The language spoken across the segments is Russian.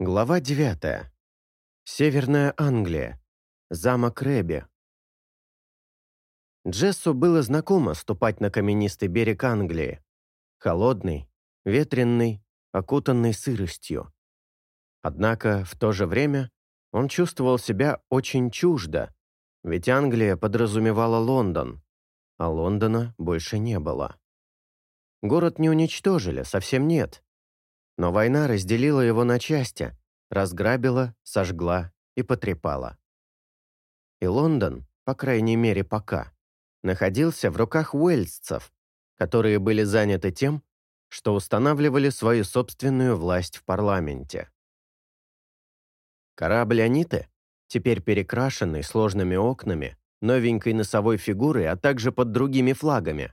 Глава 9. Северная Англия. Замок Рэби. Джессу было знакомо ступать на каменистый берег Англии. Холодный, ветренный, окутанный сыростью. Однако в то же время он чувствовал себя очень чуждо, ведь Англия подразумевала Лондон, а Лондона больше не было. Город не уничтожили, совсем нет. Но война разделила его на части, разграбила, сожгла и потрепала. И Лондон, по крайней мере пока, находился в руках уэльсцев, которые были заняты тем, что устанавливали свою собственную власть в парламенте. Корабль «Аниты», теперь перекрашенный сложными окнами, новенькой носовой фигурой, а также под другими флагами,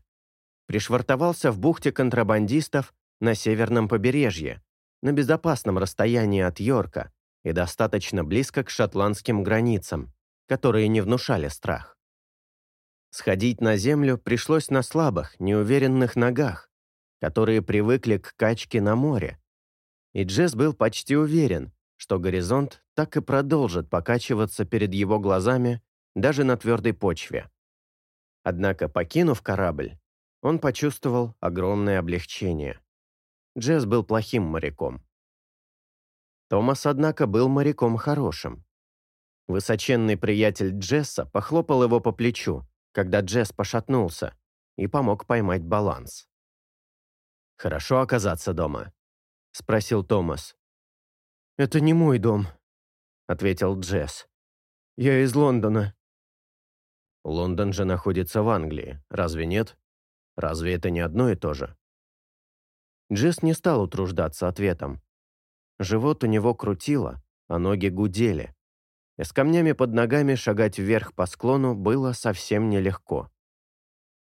пришвартовался в бухте контрабандистов на северном побережье, на безопасном расстоянии от Йорка и достаточно близко к шотландским границам, которые не внушали страх. Сходить на землю пришлось на слабых, неуверенных ногах, которые привыкли к качке на море. И Джесс был почти уверен, что горизонт так и продолжит покачиваться перед его глазами даже на твердой почве. Однако, покинув корабль, он почувствовал огромное облегчение. Джесс был плохим моряком. Томас, однако, был моряком хорошим. Высоченный приятель Джесса похлопал его по плечу, когда Джесс пошатнулся, и помог поймать баланс. «Хорошо оказаться дома?» — спросил Томас. «Это не мой дом», — ответил Джесс. «Я из Лондона». «Лондон же находится в Англии, разве нет? Разве это не одно и то же?» Джесс не стал утруждаться ответом. Живот у него крутило, а ноги гудели. И с камнями под ногами шагать вверх по склону было совсем нелегко.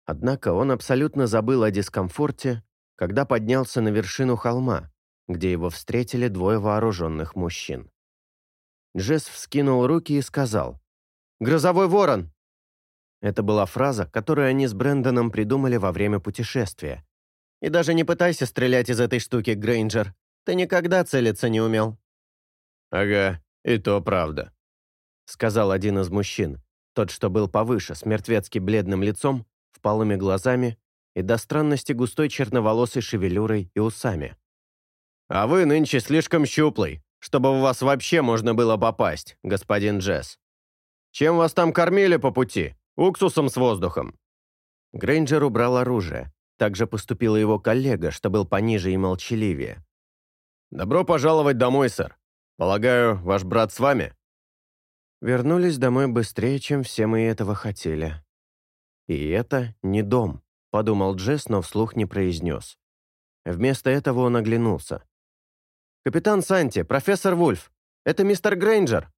Однако он абсолютно забыл о дискомфорте, когда поднялся на вершину холма, где его встретили двое вооруженных мужчин. Джесс вскинул руки и сказал «Грозовой ворон!» Это была фраза, которую они с Брэндоном придумали во время путешествия, и даже не пытайся стрелять из этой штуки, Грейнджер. Ты никогда целиться не умел». «Ага, и то правда», — сказал один из мужчин, тот, что был повыше, с мертвецки бледным лицом, впалыми глазами и до странности густой черноволосой шевелюрой и усами. «А вы нынче слишком щуплый, чтобы в вас вообще можно было попасть, господин Джесс. Чем вас там кормили по пути? Уксусом с воздухом?» Грейнджер убрал оружие, также поступил его коллега, что был пониже и молчаливее. «Добро пожаловать домой, сэр. Полагаю, ваш брат с вами?» Вернулись домой быстрее, чем все мы этого хотели. «И это не дом», — подумал Джесс, но вслух не произнес. Вместо этого он оглянулся. «Капитан Санти, профессор Вульф, это мистер Грейнджер.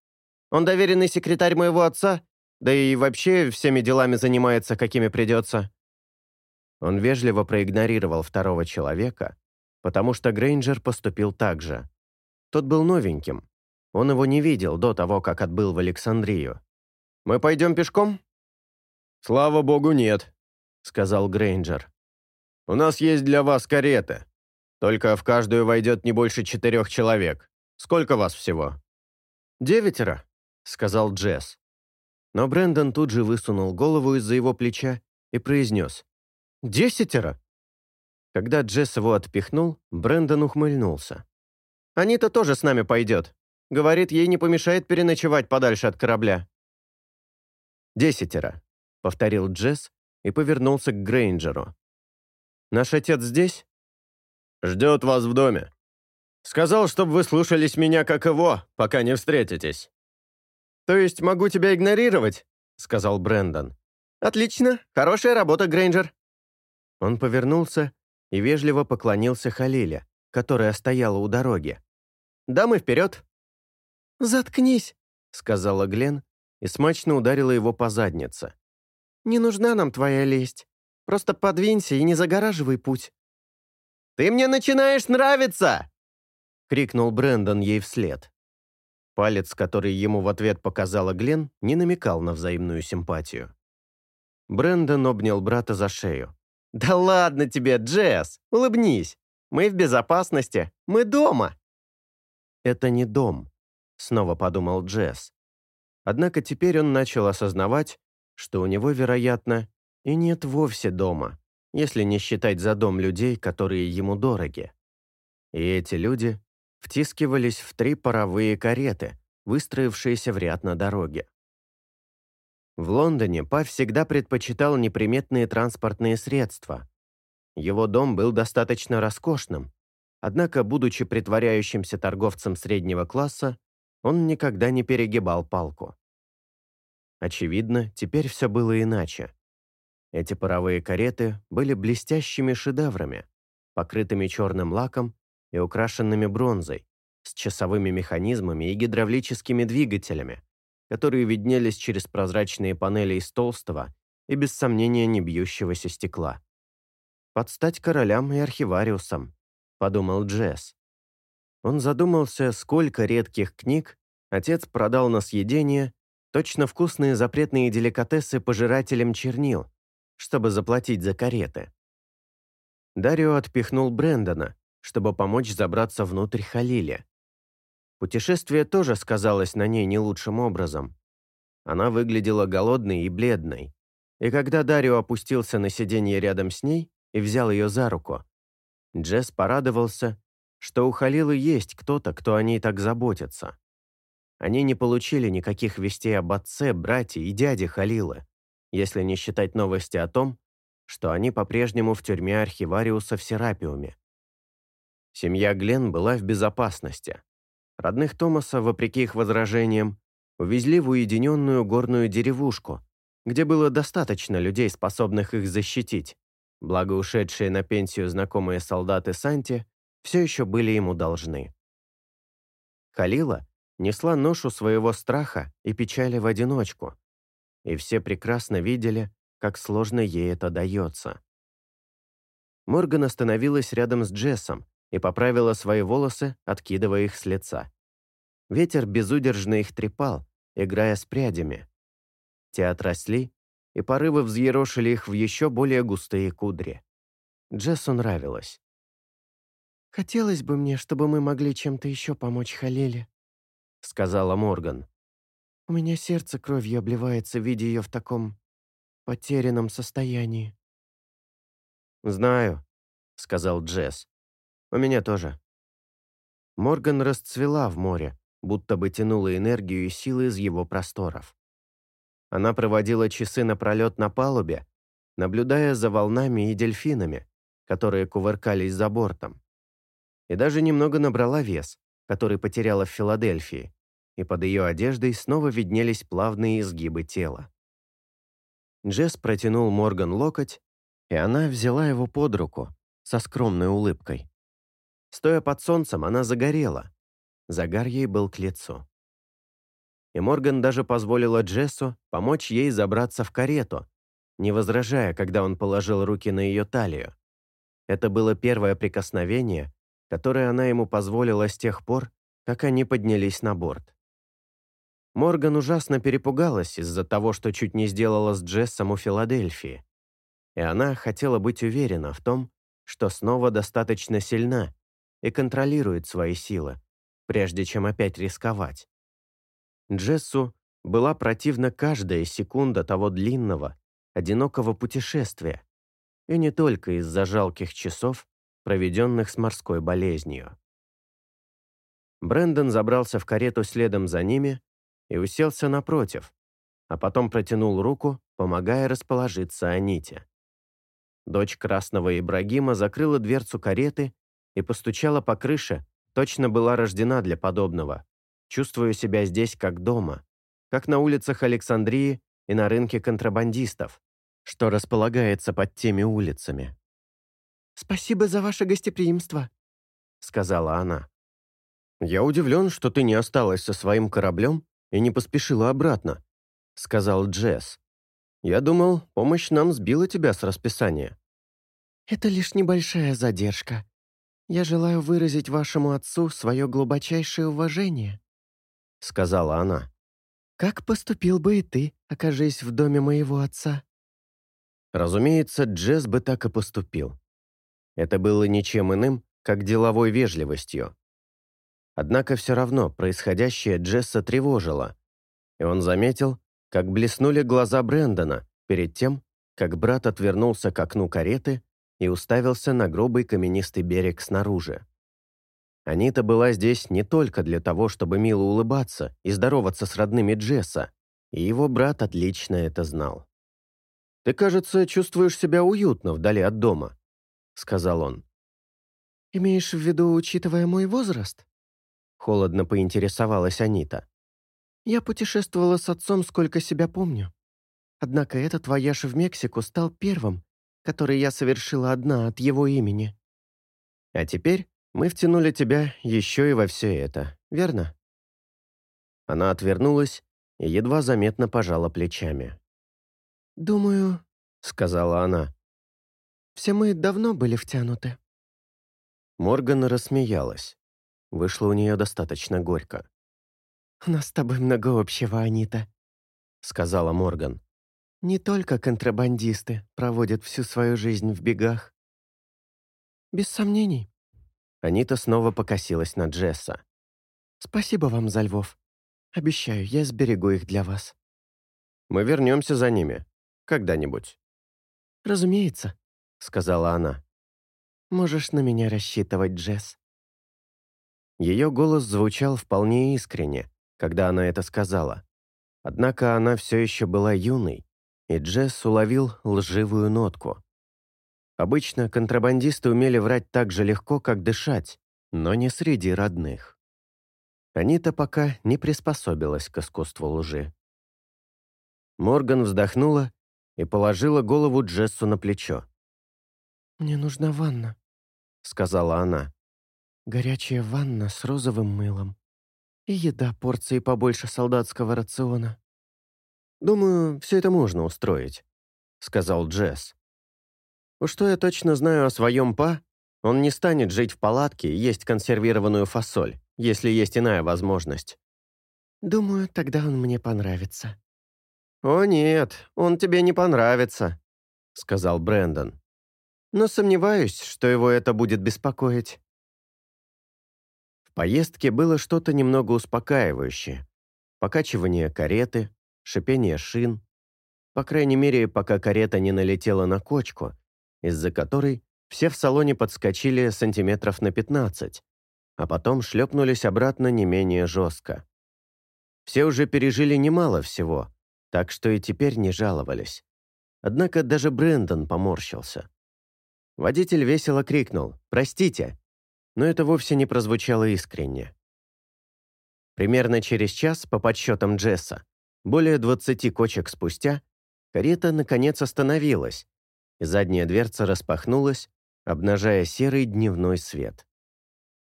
Он доверенный секретарь моего отца, да и вообще всеми делами занимается, какими придется. Он вежливо проигнорировал второго человека, потому что Грейнджер поступил так же. Тот был новеньким. Он его не видел до того, как отбыл в Александрию. «Мы пойдем пешком?» «Слава богу, нет», — сказал Грейнджер. «У нас есть для вас карета. Только в каждую войдет не больше четырех человек. Сколько вас всего?» «Девятеро», — сказал Джесс. Но Брэндон тут же высунул голову из-за его плеча и произнес. Десятеро?» Когда Джесс его отпихнул, Брэндон ухмыльнулся. «Анита тоже с нами пойдет. Говорит, ей не помешает переночевать подальше от корабля». «Десятеро», — повторил Джесс и повернулся к Грейнджеру. «Наш отец здесь?» «Ждет вас в доме. Сказал, чтобы вы слушались меня как его, пока не встретитесь». «То есть могу тебя игнорировать?» — сказал Брэндон. «Отлично. Хорошая работа, Грейнджер. Он повернулся и вежливо поклонился Халиле, которая стояла у дороги. «Дамы, вперед!» «Заткнись!» — сказала Глен и смачно ударила его по заднице. «Не нужна нам твоя лесть. Просто подвинься и не загораживай путь». «Ты мне начинаешь нравиться!» — крикнул Брэндон ей вслед. Палец, который ему в ответ показала Глен, не намекал на взаимную симпатию. Брэндон обнял брата за шею. «Да ладно тебе, Джесс, улыбнись. Мы в безопасности, мы дома». это не дом, снова подумал Джесс. Однако теперь он начал осознавать, что у него, вероятно, и нет вовсе дома, если не считать за дом людей, которые ему дороги. И эти люди втискивались в три паровые кареты, выстроившиеся в ряд на дороге. В Лондоне Па всегда предпочитал неприметные транспортные средства. Его дом был достаточно роскошным, однако, будучи притворяющимся торговцем среднего класса, он никогда не перегибал палку. Очевидно, теперь все было иначе. Эти паровые кареты были блестящими шедеврами, покрытыми черным лаком и украшенными бронзой, с часовыми механизмами и гидравлическими двигателями, которые виднелись через прозрачные панели из толстого и без сомнения не бьющегося стекла. «Под стать королям и архивариусам», — подумал Джесс. Он задумался, сколько редких книг отец продал на съедение, точно вкусные запретные деликатесы пожирателям чернил, чтобы заплатить за кареты. Дарио отпихнул Брэндона, чтобы помочь забраться внутрь Халиля. Путешествие тоже сказалось на ней не лучшим образом. Она выглядела голодной и бледной. И когда Дарио опустился на сиденье рядом с ней и взял ее за руку, Джесс порадовался, что у Халилы есть кто-то, кто о ней так заботится. Они не получили никаких вестей об отце, брате и дяде Халилы, если не считать новости о том, что они по-прежнему в тюрьме архивариуса в Серапиуме. Семья Глен была в безопасности. Родных Томаса, вопреки их возражениям, увезли в уединенную горную деревушку, где было достаточно людей, способных их защитить. Благо ушедшие на пенсию знакомые солдаты Санти все еще были ему должны. Халила несла ношу своего страха и печали в одиночку, и все прекрасно видели, как сложно ей это дается. Морган остановилась рядом с Джессом, и поправила свои волосы, откидывая их с лица. Ветер безудержно их трепал, играя с прядями. Те отросли, и порывы взъерошили их в еще более густые кудри. Джессу нравилось. «Хотелось бы мне, чтобы мы могли чем-то еще помочь Халиле», — сказала Морган. «У меня сердце кровью обливается, видя ее в таком потерянном состоянии». «Знаю», — сказал Джесс. У меня тоже. Морган расцвела в море, будто бы тянула энергию и силы из его просторов. Она проводила часы напролет на палубе, наблюдая за волнами и дельфинами, которые кувыркались за бортом. И даже немного набрала вес, который потеряла в Филадельфии, и под ее одеждой снова виднелись плавные изгибы тела. Джесс протянул Морган локоть, и она взяла его под руку со скромной улыбкой. Стоя под солнцем, она загорела. Загар ей был к лицу. И Морган даже позволила Джессу помочь ей забраться в карету, не возражая, когда он положил руки на ее талию. Это было первое прикосновение, которое она ему позволила с тех пор, как они поднялись на борт. Морган ужасно перепугалась из-за того, что чуть не сделала с Джессом у Филадельфии. И она хотела быть уверена в том, что снова достаточно сильна, и контролирует свои силы, прежде чем опять рисковать. Джессу была противна каждая секунда того длинного, одинокого путешествия, и не только из-за жалких часов, проведенных с морской болезнью. Брэндон забрался в карету следом за ними и уселся напротив, а потом протянул руку, помогая расположиться Аните. Дочь красного Ибрагима закрыла дверцу кареты и постучала по крыше, точно была рождена для подобного. Чувствую себя здесь как дома, как на улицах Александрии и на рынке контрабандистов, что располагается под теми улицами. «Спасибо за ваше гостеприимство», — сказала она. «Я удивлен, что ты не осталась со своим кораблем и не поспешила обратно», — сказал Джесс. «Я думал, помощь нам сбила тебя с расписания». «Это лишь небольшая задержка», «Я желаю выразить вашему отцу свое глубочайшее уважение», — сказала она. «Как поступил бы и ты, окажись в доме моего отца?» Разумеется, Джесс бы так и поступил. Это было ничем иным, как деловой вежливостью. Однако все равно происходящее Джесса тревожило, и он заметил, как блеснули глаза Брэндона перед тем, как брат отвернулся к окну кареты и уставился на грубый каменистый берег снаружи. Анита была здесь не только для того, чтобы мило улыбаться и здороваться с родными Джесса, и его брат отлично это знал. «Ты, кажется, чувствуешь себя уютно вдали от дома», — сказал он. «Имеешь в виду, учитывая мой возраст?» Холодно поинтересовалась Анита. «Я путешествовала с отцом, сколько себя помню. Однако этот вояж в Мексику стал первым, который я совершила одна от его имени. А теперь мы втянули тебя еще и во все это, верно?» Она отвернулась и едва заметно пожала плечами. «Думаю», — сказала она, — «все мы давно были втянуты». Морган рассмеялась. Вышло у нее достаточно горько. «У нас с тобой много общего, Анита», — сказала Морган. «Не только контрабандисты проводят всю свою жизнь в бегах». «Без сомнений». Анита снова покосилась на Джесса. «Спасибо вам за львов. Обещаю, я сберегу их для вас». «Мы вернемся за ними. Когда-нибудь». «Разумеется», — сказала она. «Можешь на меня рассчитывать, Джесс». Ее голос звучал вполне искренне, когда она это сказала. Однако она все еще была юной, и Джесс уловил лживую нотку. Обычно контрабандисты умели врать так же легко, как дышать, но не среди родных. Анита пока не приспособилась к искусству лжи. Морган вздохнула и положила голову Джессу на плечо. «Мне нужна ванна», — сказала она. Горячая ванна с розовым мылом. И еда порции побольше солдатского рациона. «Думаю, все это можно устроить», — сказал Джесс. «Уж что я точно знаю о своем па, он не станет жить в палатке и есть консервированную фасоль, если есть иная возможность». «Думаю, тогда он мне понравится». «О нет, он тебе не понравится», — сказал Брэндон. «Но сомневаюсь, что его это будет беспокоить» поездке было что-то немного успокаивающее. Покачивание кареты, шипение шин. По крайней мере, пока карета не налетела на кочку, из-за которой все в салоне подскочили сантиметров на 15, а потом шлепнулись обратно не менее жестко. Все уже пережили немало всего, так что и теперь не жаловались. Однако даже Брэндон поморщился. Водитель весело крикнул «Простите!» но это вовсе не прозвучало искренне. Примерно через час, по подсчетам Джесса, более 20 кочек спустя, карета наконец остановилась, и задняя дверца распахнулась, обнажая серый дневной свет.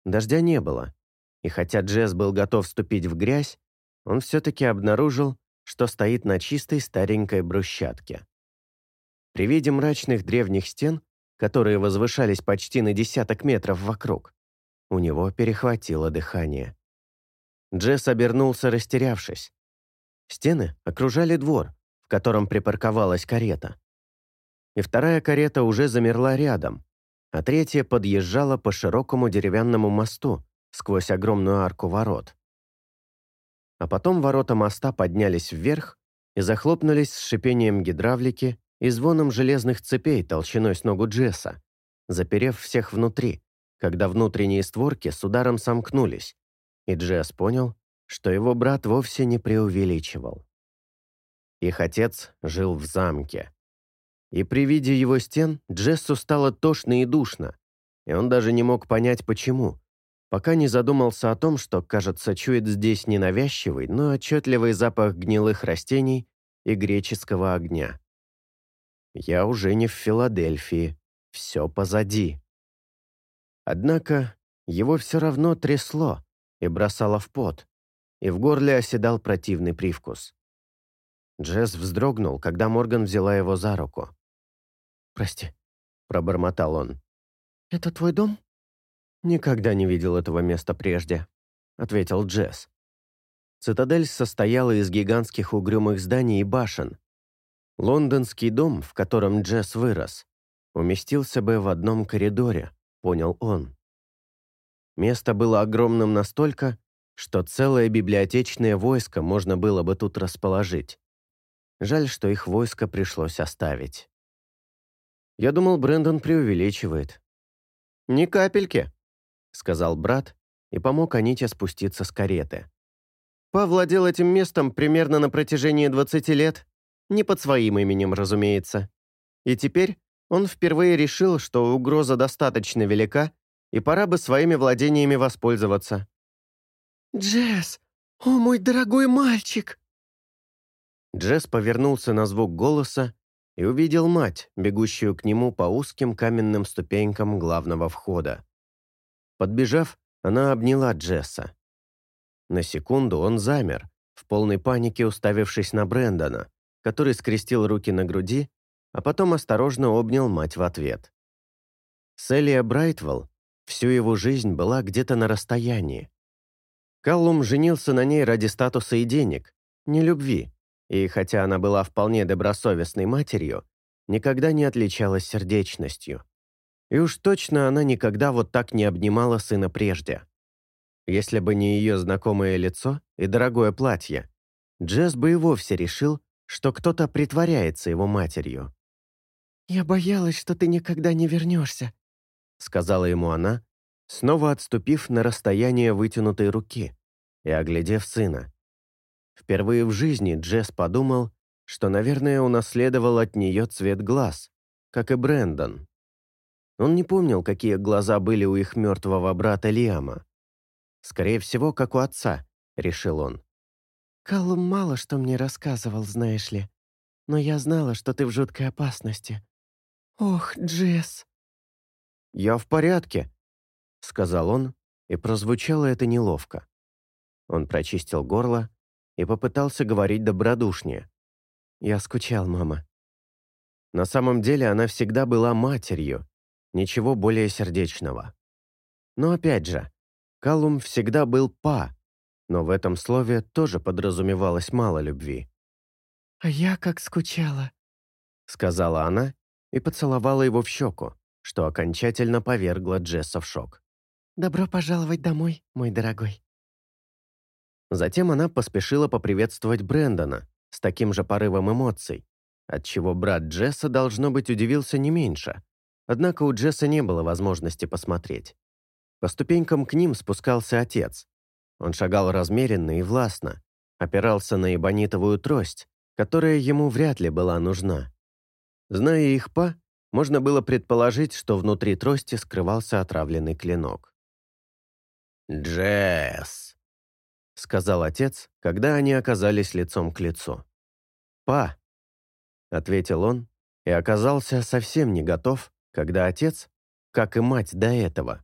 Дождя не было, и хотя Джесс был готов вступить в грязь, он все-таки обнаружил, что стоит на чистой старенькой брусчатке. При виде мрачных древних стен которые возвышались почти на десяток метров вокруг. У него перехватило дыхание. Джесс обернулся, растерявшись. Стены окружали двор, в котором припарковалась карета. И вторая карета уже замерла рядом, а третья подъезжала по широкому деревянному мосту сквозь огромную арку ворот. А потом ворота моста поднялись вверх и захлопнулись с шипением гидравлики и звоном железных цепей толщиной с ногу Джесса, заперев всех внутри, когда внутренние створки с ударом сомкнулись, и Джесс понял, что его брат вовсе не преувеличивал. Их отец жил в замке. И при виде его стен Джессу стало тошно и душно, и он даже не мог понять, почему, пока не задумался о том, что, кажется, чует здесь ненавязчивый, но отчетливый запах гнилых растений и греческого огня. Я уже не в Филадельфии, все позади. Однако его все равно трясло и бросало в пот, и в горле оседал противный привкус. Джесс вздрогнул, когда Морган взяла его за руку. «Прости», — пробормотал он. «Это твой дом?» «Никогда не видел этого места прежде», — ответил Джесс. Цитадель состояла из гигантских угрюмых зданий и башен, Лондонский дом, в котором Джесс вырос, уместился бы в одном коридоре, понял он. Место было огромным настолько, что целое библиотечное войско можно было бы тут расположить. Жаль, что их войско пришлось оставить. Я думал, Брэндон преувеличивает. «Ни капельки», — сказал брат и помог Аните спуститься с кареты. Па владел этим местом примерно на протяжении 20 лет, не под своим именем, разумеется. И теперь он впервые решил, что угроза достаточно велика, и пора бы своими владениями воспользоваться. «Джесс! О, мой дорогой мальчик!» Джесс повернулся на звук голоса и увидел мать, бегущую к нему по узким каменным ступенькам главного входа. Подбежав, она обняла Джесса. На секунду он замер, в полной панике уставившись на Брэндона, который скрестил руки на груди, а потом осторожно обнял мать в ответ. Селия Брайтвелл всю его жизнь была где-то на расстоянии. Каллум женился на ней ради статуса и денег, не любви, и хотя она была вполне добросовестной матерью, никогда не отличалась сердечностью. И уж точно она никогда вот так не обнимала сына прежде. Если бы не ее знакомое лицо и дорогое платье, Джесс бы и вовсе решил, что кто-то притворяется его матерью. «Я боялась, что ты никогда не вернешься», — сказала ему она, снова отступив на расстояние вытянутой руки и оглядев сына. Впервые в жизни Джесс подумал, что, наверное, унаследовал от нее цвет глаз, как и Брэндон. Он не помнил, какие глаза были у их мертвого брата Лиама. Скорее всего, как у отца, решил он. «Каллум мало что мне рассказывал, знаешь ли. Но я знала, что ты в жуткой опасности. Ох, Джесс!» «Я в порядке», — сказал он, и прозвучало это неловко. Он прочистил горло и попытался говорить добродушнее. «Я скучал, мама». На самом деле она всегда была матерью, ничего более сердечного. Но опять же, Калум всегда был «па», но в этом слове тоже подразумевалось мало любви. «А я как скучала», — сказала она и поцеловала его в щеку, что окончательно повергло Джесса в шок. «Добро пожаловать домой, мой дорогой». Затем она поспешила поприветствовать Брэндона с таким же порывом эмоций, отчего брат Джесса, должно быть, удивился не меньше. Однако у Джесса не было возможности посмотреть. По ступенькам к ним спускался отец. Он шагал размеренно и властно, опирался на эбонитовую трость, которая ему вряд ли была нужна. Зная их па, можно было предположить, что внутри трости скрывался отравленный клинок. «Джесс!» — сказал отец, когда они оказались лицом к лицу. «Па», — ответил он, и оказался совсем не готов, когда отец, как и мать до этого,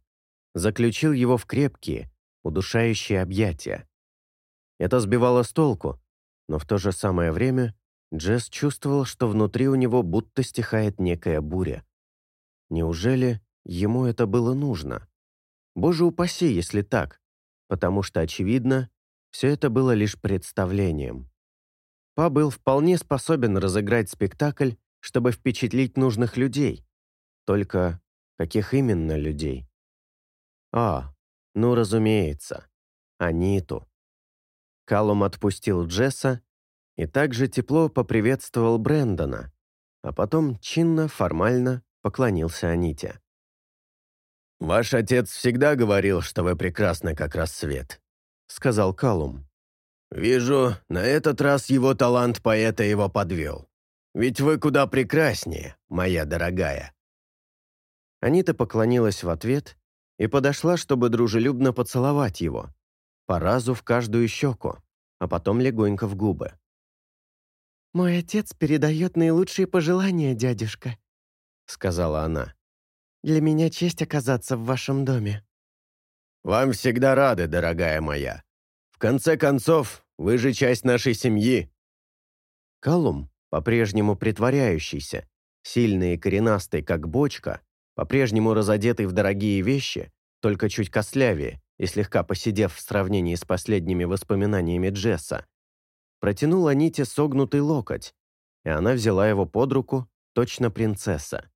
заключил его в крепкие, удушающие объятия. Это сбивало с толку, но в то же самое время Джесс чувствовал, что внутри у него будто стихает некая буря. Неужели ему это было нужно? Боже упаси, если так, потому что, очевидно, все это было лишь представлением. Па был вполне способен разыграть спектакль, чтобы впечатлить нужных людей. Только каких именно людей? А, ну разумеется, Аниту. Калум отпустил Джесса и также тепло поприветствовал Брэндона, а потом чинно, формально поклонился Аните. «Ваш отец всегда говорил, что вы прекрасны, как рассвет», сказал Калум. «Вижу, на этот раз его талант поэта его подвел. Ведь вы куда прекраснее, моя дорогая». Анита поклонилась в ответ и подошла, чтобы дружелюбно поцеловать его, по разу в каждую щеку, а потом легонько в губы. «Мой отец передает наилучшие пожелания, дядюшка», — сказала она. «Для меня честь оказаться в вашем доме». «Вам всегда рады, дорогая моя. В конце концов, вы же часть нашей семьи». Калум, по-прежнему притворяющийся, сильный и коренастый, как бочка, по-прежнему разодетый в дорогие вещи, только чуть костлявее и слегка посидев в сравнении с последними воспоминаниями Джесса, протянул Аните согнутый локоть, и она взяла его под руку, точно принцесса.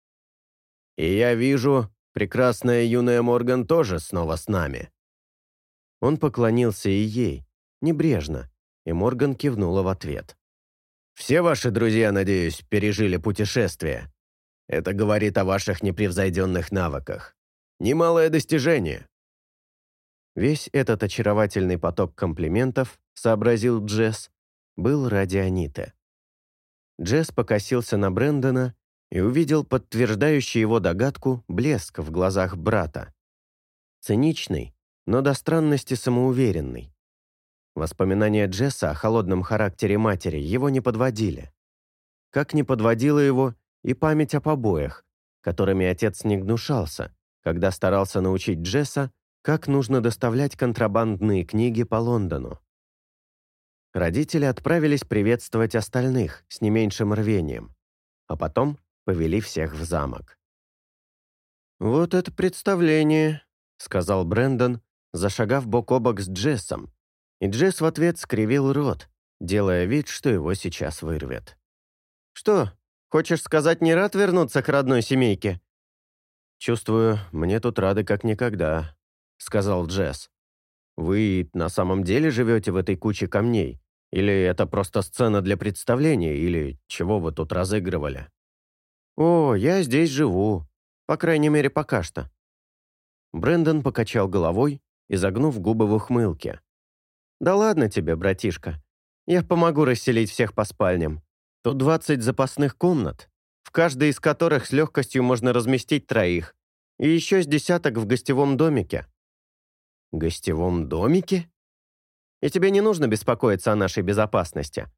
«И я вижу, Прекрасная юная Морган тоже снова с нами», Он поклонился и ей, небрежно, и Морган кивнула в ответ. «Все ваши друзья, надеюсь, пережили путешествие. Это говорит о ваших непревзойденных навыках. Немалое достижение». Весь этот очаровательный поток комплиментов, сообразил Джесс, был ради Аниты. Джесс покосился на Брэндона и увидел подтверждающий его догадку блеск в глазах брата. Циничный, но до странности самоуверенный. Воспоминания Джесса о холодном характере матери его не подводили. Как не подводила его и память о побоях, которыми отец не гнушался, когда старался научить Джесса, как нужно доставлять контрабандные книги по Лондону. Родители отправились приветствовать остальных с не меньшим рвением, а потом повели всех в замок. «Вот это представление», — сказал Брэндон, зашагав бок о бок с Джессом, и Джесс в ответ скривил рот, делая вид, что его сейчас вырвет. «Что, хочешь сказать, не рад вернуться к родной семейке?» «Чувствую, мне тут рады как никогда», — сказал Джесс. «Вы на самом деле живете в этой куче камней? Или это просто сцена для представления, или чего вы тут разыгрывали?» «О, я здесь живу. По крайней мере, пока что». Брэндон покачал головой, изогнув губы в ухмылке. «Да ладно тебе, братишка. Я помогу расселить всех по спальням. Тут 20 запасных комнат, в каждой из которых с легкостью можно разместить троих, и еще с десяток в гостевом домике». «Гостевом домике?» «И тебе не нужно беспокоиться о нашей безопасности.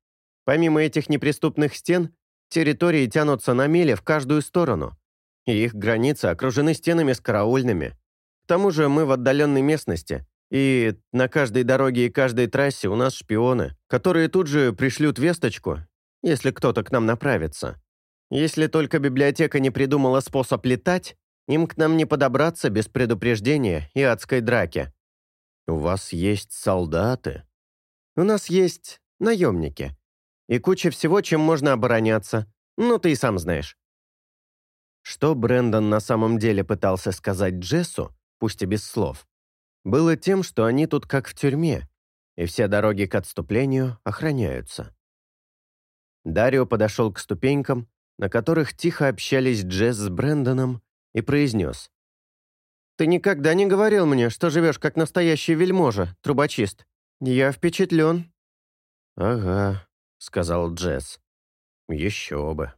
Помимо этих неприступных стен, территории тянутся на мили в каждую сторону, и их границы окружены стенами с караульными. К тому же мы в отдаленной местности, и на каждой дороге и каждой трассе у нас шпионы, которые тут же пришлют весточку, если кто-то к нам направится. Если только библиотека не придумала способ летать, им к нам не подобраться без предупреждения и адской драки. У вас есть солдаты? У нас есть наемники. И куча всего, чем можно обороняться. Ну, ты и сам знаешь. Что Брэндон на самом деле пытался сказать Джессу, пусть и без слов, было тем, что они тут как в тюрьме, и все дороги к отступлению охраняются. Дарио подошел к ступенькам, на которых тихо общались Джесс с Брэндоном, и произнес. «Ты никогда не говорил мне, что живешь как настоящий вельможа, трубочист. Я впечатлен». «Ага», — сказал Джесс. «Еще бы».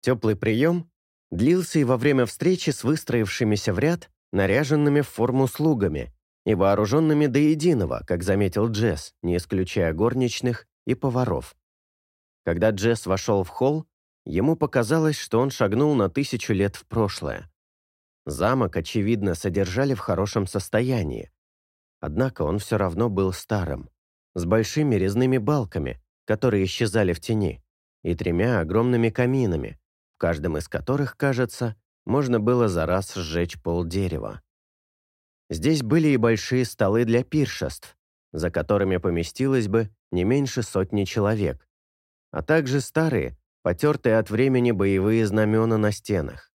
Теплый прием длился и во время встречи с выстроившимися в ряд, наряженными в форму слугами и вооруженными до единого, как заметил Джесс, не исключая горничных и поваров. Когда Джесс вошел в холл, ему показалось, что он шагнул на тысячу лет в прошлое. Замок, очевидно, содержали в хорошем состоянии. Однако он все равно был старым, с большими резными балками, которые исчезали в тени, и тремя огромными каминами, в каждом из которых, кажется, можно было за раз сжечь полдерева. Здесь были и большие столы для пиршеств, за которыми поместилось бы не меньше сотни человек, а также старые, потертые от времени боевые знамена на стенах.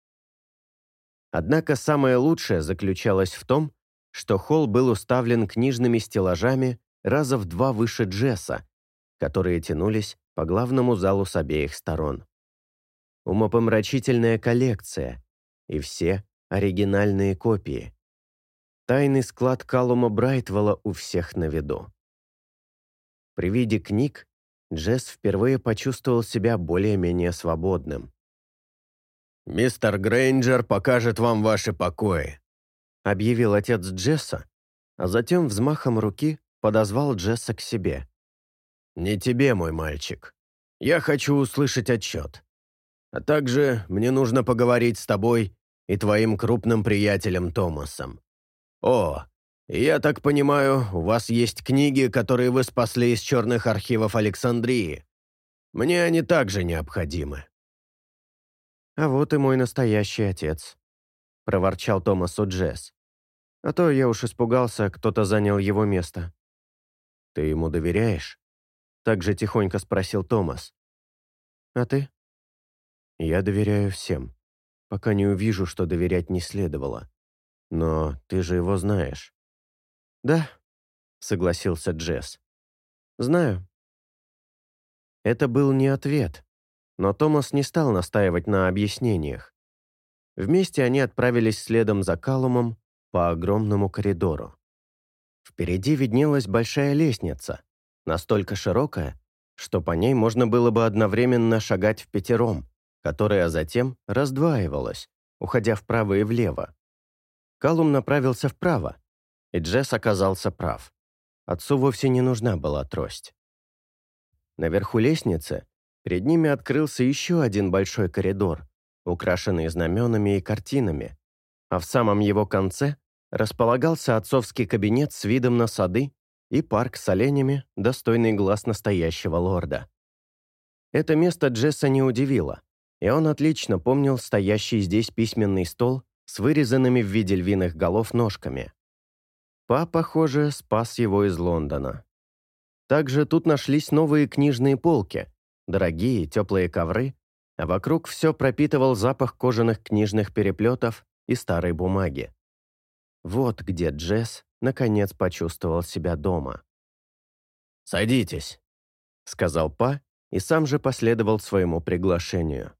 Однако самое лучшее заключалось в том, что холл был уставлен книжными стеллажами раза в два выше Джесса, которые тянулись по главному залу с обеих сторон умопомрачительная коллекция, и все оригинальные копии. Тайный склад Калума Брайтвелла у всех на виду. При виде книг Джесс впервые почувствовал себя более-менее свободным. «Мистер Грейнджер покажет вам ваши покои», объявил отец Джесса, а затем взмахом руки подозвал Джесса к себе. «Не тебе, мой мальчик. Я хочу услышать отчет. А также мне нужно поговорить с тобой и твоим крупным приятелем Томасом. О, я так понимаю, у вас есть книги, которые вы спасли из черных архивов Александрии. Мне они также необходимы». «А вот и мой настоящий отец», — проворчал Томасу Джесс. «А то я уж испугался, кто-то занял его место». «Ты ему доверяешь?» — так же тихонько спросил Томас. «А ты?» Я доверяю всем, пока не увижу, что доверять не следовало. Но ты же его знаешь. «Да», — согласился Джесс. «Знаю». Это был не ответ, но Томас не стал настаивать на объяснениях. Вместе они отправились следом за Калумом по огромному коридору. Впереди виднелась большая лестница, настолько широкая, что по ней можно было бы одновременно шагать в пятером, которая затем раздваивалась, уходя вправо и влево. Калум направился вправо, и Джесс оказался прав. Отцу вовсе не нужна была трость. Наверху лестницы перед ними открылся еще один большой коридор, украшенный знаменами и картинами, а в самом его конце располагался отцовский кабинет с видом на сады и парк с оленями, достойный глаз настоящего лорда. Это место Джесса не удивило, и он отлично помнил стоящий здесь письменный стол с вырезанными в виде львиных голов ножками. Па, похоже, спас его из Лондона. Также тут нашлись новые книжные полки, дорогие теплые ковры, а вокруг все пропитывал запах кожаных книжных переплетов и старой бумаги. Вот где Джесс наконец почувствовал себя дома. «Садитесь», — сказал Па и сам же последовал своему приглашению.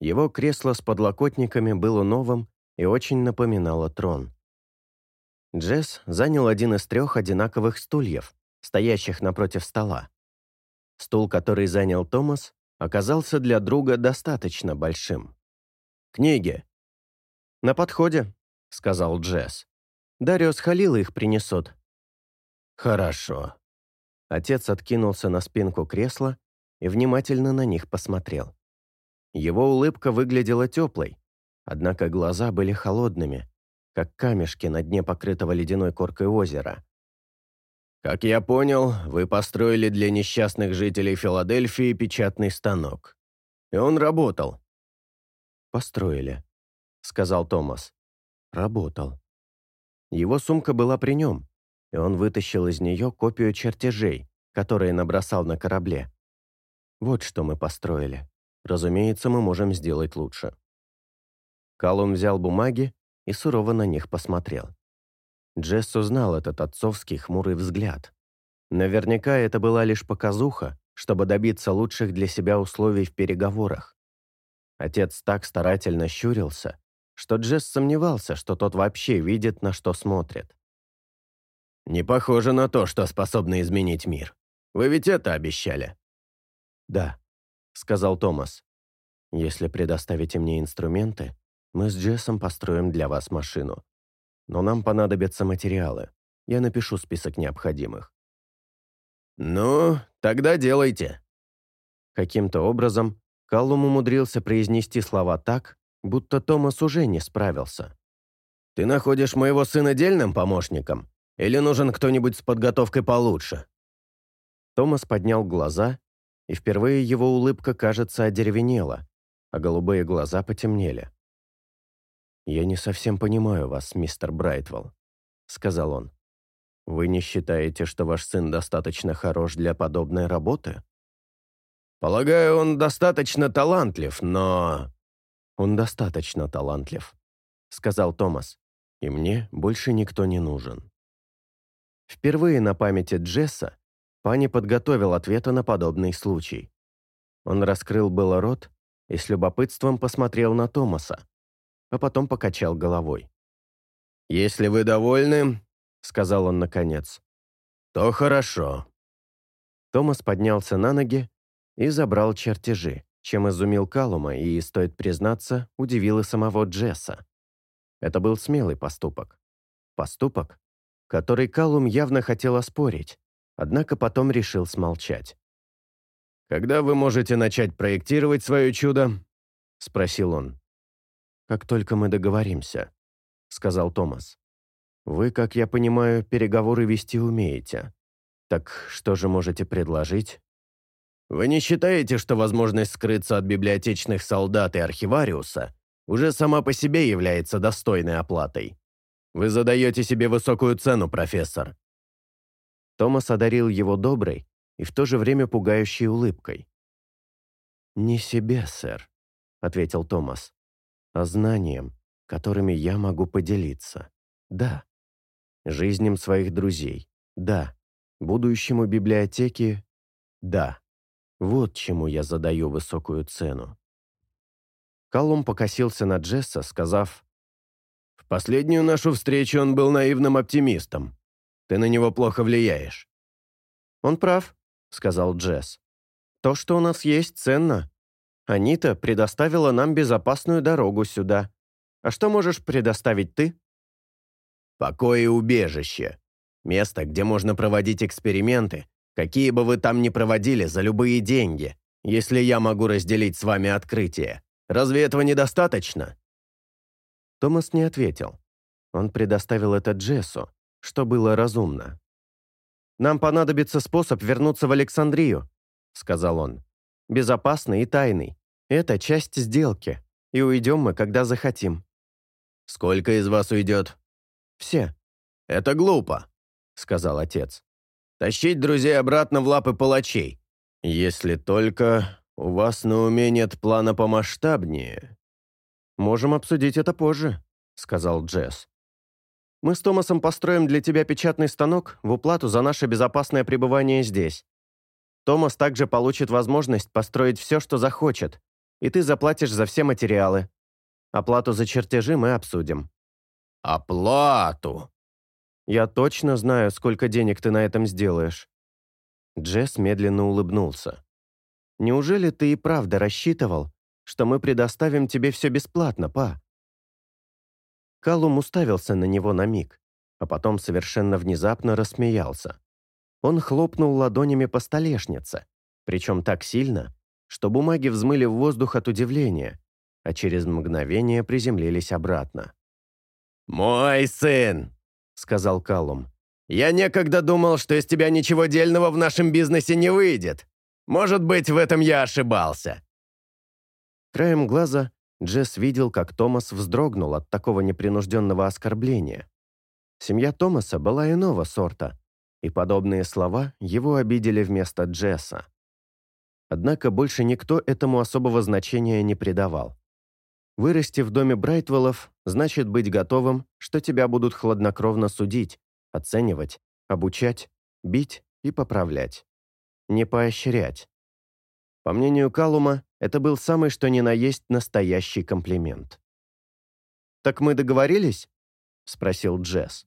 Его кресло с подлокотниками было новым и очень напоминало трон. Джесс занял один из трех одинаковых стульев, стоящих напротив стола. Стул, который занял Томас, оказался для друга достаточно большим. «Книги». «На подходе», — сказал Джесс. Дариус Халила их принесут». «Хорошо». Отец откинулся на спинку кресла и внимательно на них посмотрел. Его улыбка выглядела теплой, однако глаза были холодными, как камешки на дне покрытого ледяной коркой озера. «Как я понял, вы построили для несчастных жителей Филадельфии печатный станок. И он работал». «Построили», — сказал Томас. «Работал». Его сумка была при нем, и он вытащил из нее копию чертежей, которые набросал на корабле. Вот что мы построили. Разумеется, мы можем сделать лучше. Калум взял бумаги и сурово на них посмотрел. Джесс узнал этот отцовский хмурый взгляд. Наверняка это была лишь показуха, чтобы добиться лучших для себя условий в переговорах. Отец так старательно щурился, что Джесс сомневался, что тот вообще видит, на что смотрит. «Не похоже на то, что способно изменить мир. Вы ведь это обещали?» «Да», — сказал Томас. «Если предоставите мне инструменты, мы с Джессом построим для вас машину. Но нам понадобятся материалы. Я напишу список необходимых». «Ну, тогда делайте». Каким-то образом Каллум умудрился произнести слова так, будто Томас уже не справился. «Ты находишь моего сына дельным помощником? Или нужен кто-нибудь с подготовкой получше?» Томас поднял глаза, и впервые его улыбка, кажется, одеревенела, а голубые глаза потемнели. «Я не совсем понимаю вас, мистер Брайтвелл», — сказал он. «Вы не считаете, что ваш сын достаточно хорош для подобной работы?» «Полагаю, он достаточно талантлив, но...» «Он достаточно талантлив», — сказал Томас, «и мне больше никто не нужен». Впервые на памяти Джесса Пани подготовил ответа на подобный случай. Он раскрыл было рот и с любопытством посмотрел на Томаса, а потом покачал головой. «Если вы довольны», — сказал он наконец, — «то хорошо». Томас поднялся на ноги и забрал чертежи чем изумил Калума и, стоит признаться, удивил и самого Джесса. Это был смелый поступок. Поступок, который Калум явно хотел оспорить, однако потом решил смолчать. «Когда вы можете начать проектировать свое чудо?» — спросил он. «Как только мы договоримся», — сказал Томас. «Вы, как я понимаю, переговоры вести умеете. Так что же можете предложить?» Вы не считаете, что возможность скрыться от библиотечных солдат и архивариуса уже сама по себе является достойной оплатой? Вы задаете себе высокую цену, профессор». Томас одарил его доброй и в то же время пугающей улыбкой. «Не себе, сэр», — ответил Томас, — «а знанием, которыми я могу поделиться. Да, Жизням своих друзей. Да. Будущему библиотеки. Да. Вот чему я задаю высокую цену. Каллум покосился на Джесса, сказав, «В последнюю нашу встречу он был наивным оптимистом. Ты на него плохо влияешь». «Он прав», — сказал Джесс. «То, что у нас есть, ценно. Анита предоставила нам безопасную дорогу сюда. А что можешь предоставить ты?» «Покой и убежище. Место, где можно проводить эксперименты, какие бы вы там ни проводили, за любые деньги, если я могу разделить с вами открытие. Разве этого недостаточно?» Томас не ответил. Он предоставил это Джессу, что было разумно. «Нам понадобится способ вернуться в Александрию», — сказал он. «Безопасный и тайный. Это часть сделки, и уйдем мы, когда захотим». «Сколько из вас уйдет?» «Все». «Это глупо», — сказал отец. «Тащить друзей обратно в лапы палачей. Если только у вас на уме нет плана помасштабнее». «Можем обсудить это позже», — сказал Джесс. Мы с Томасом построим для тебя печатный станок в уплату за наше безопасное пребывание здесь. Томас также получит возможность построить все, что захочет, и ты заплатишь за все материалы. Оплату за чертежи мы обсудим». «Оплату!» «Я точно знаю, сколько денег ты на этом сделаешь». Джесс медленно улыбнулся. «Неужели ты и правда рассчитывал, что мы предоставим тебе все бесплатно, па?» Калум уставился на него на миг, а потом совершенно внезапно рассмеялся. Он хлопнул ладонями по столешнице, причем так сильно, что бумаги взмыли в воздух от удивления, а через мгновение приземлились обратно. «Мой сын!» — сказал Калум. «Я некогда думал, что из тебя ничего дельного в нашем бизнесе не выйдет. Может быть, в этом я ошибался». Краем глаза Джесс видел, как Томас вздрогнул от такого непринужденного оскорбления. Семья Томаса была иного сорта, и подобные слова его обидели вместо Джесса. Однако больше никто этому особого значения не придавал. Вырасти в доме Брайтвеллов значит быть готовым, что тебя будут хладнокровно судить, оценивать, обучать, бить и поправлять. Не поощрять. По мнению Калума, это был самый что ни на есть настоящий комплимент. «Так мы договорились?» — спросил Джесс.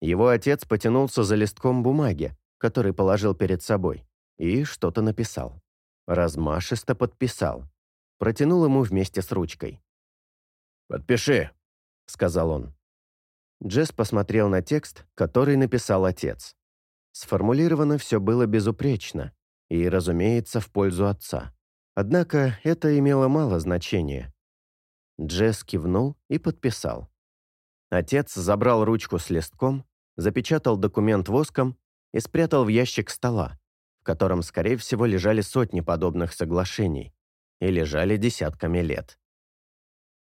Его отец потянулся за листком бумаги, который положил перед собой, и что-то написал. Размашисто подписал. Протянул ему вместе с ручкой. «Подпиши», — сказал он. Джесс посмотрел на текст, который написал отец. Сформулировано все было безупречно, и, разумеется, в пользу отца. Однако это имело мало значения. Джесс кивнул и подписал. Отец забрал ручку с листком, запечатал документ воском и спрятал в ящик стола, в котором, скорее всего, лежали сотни подобных соглашений и лежали десятками лет.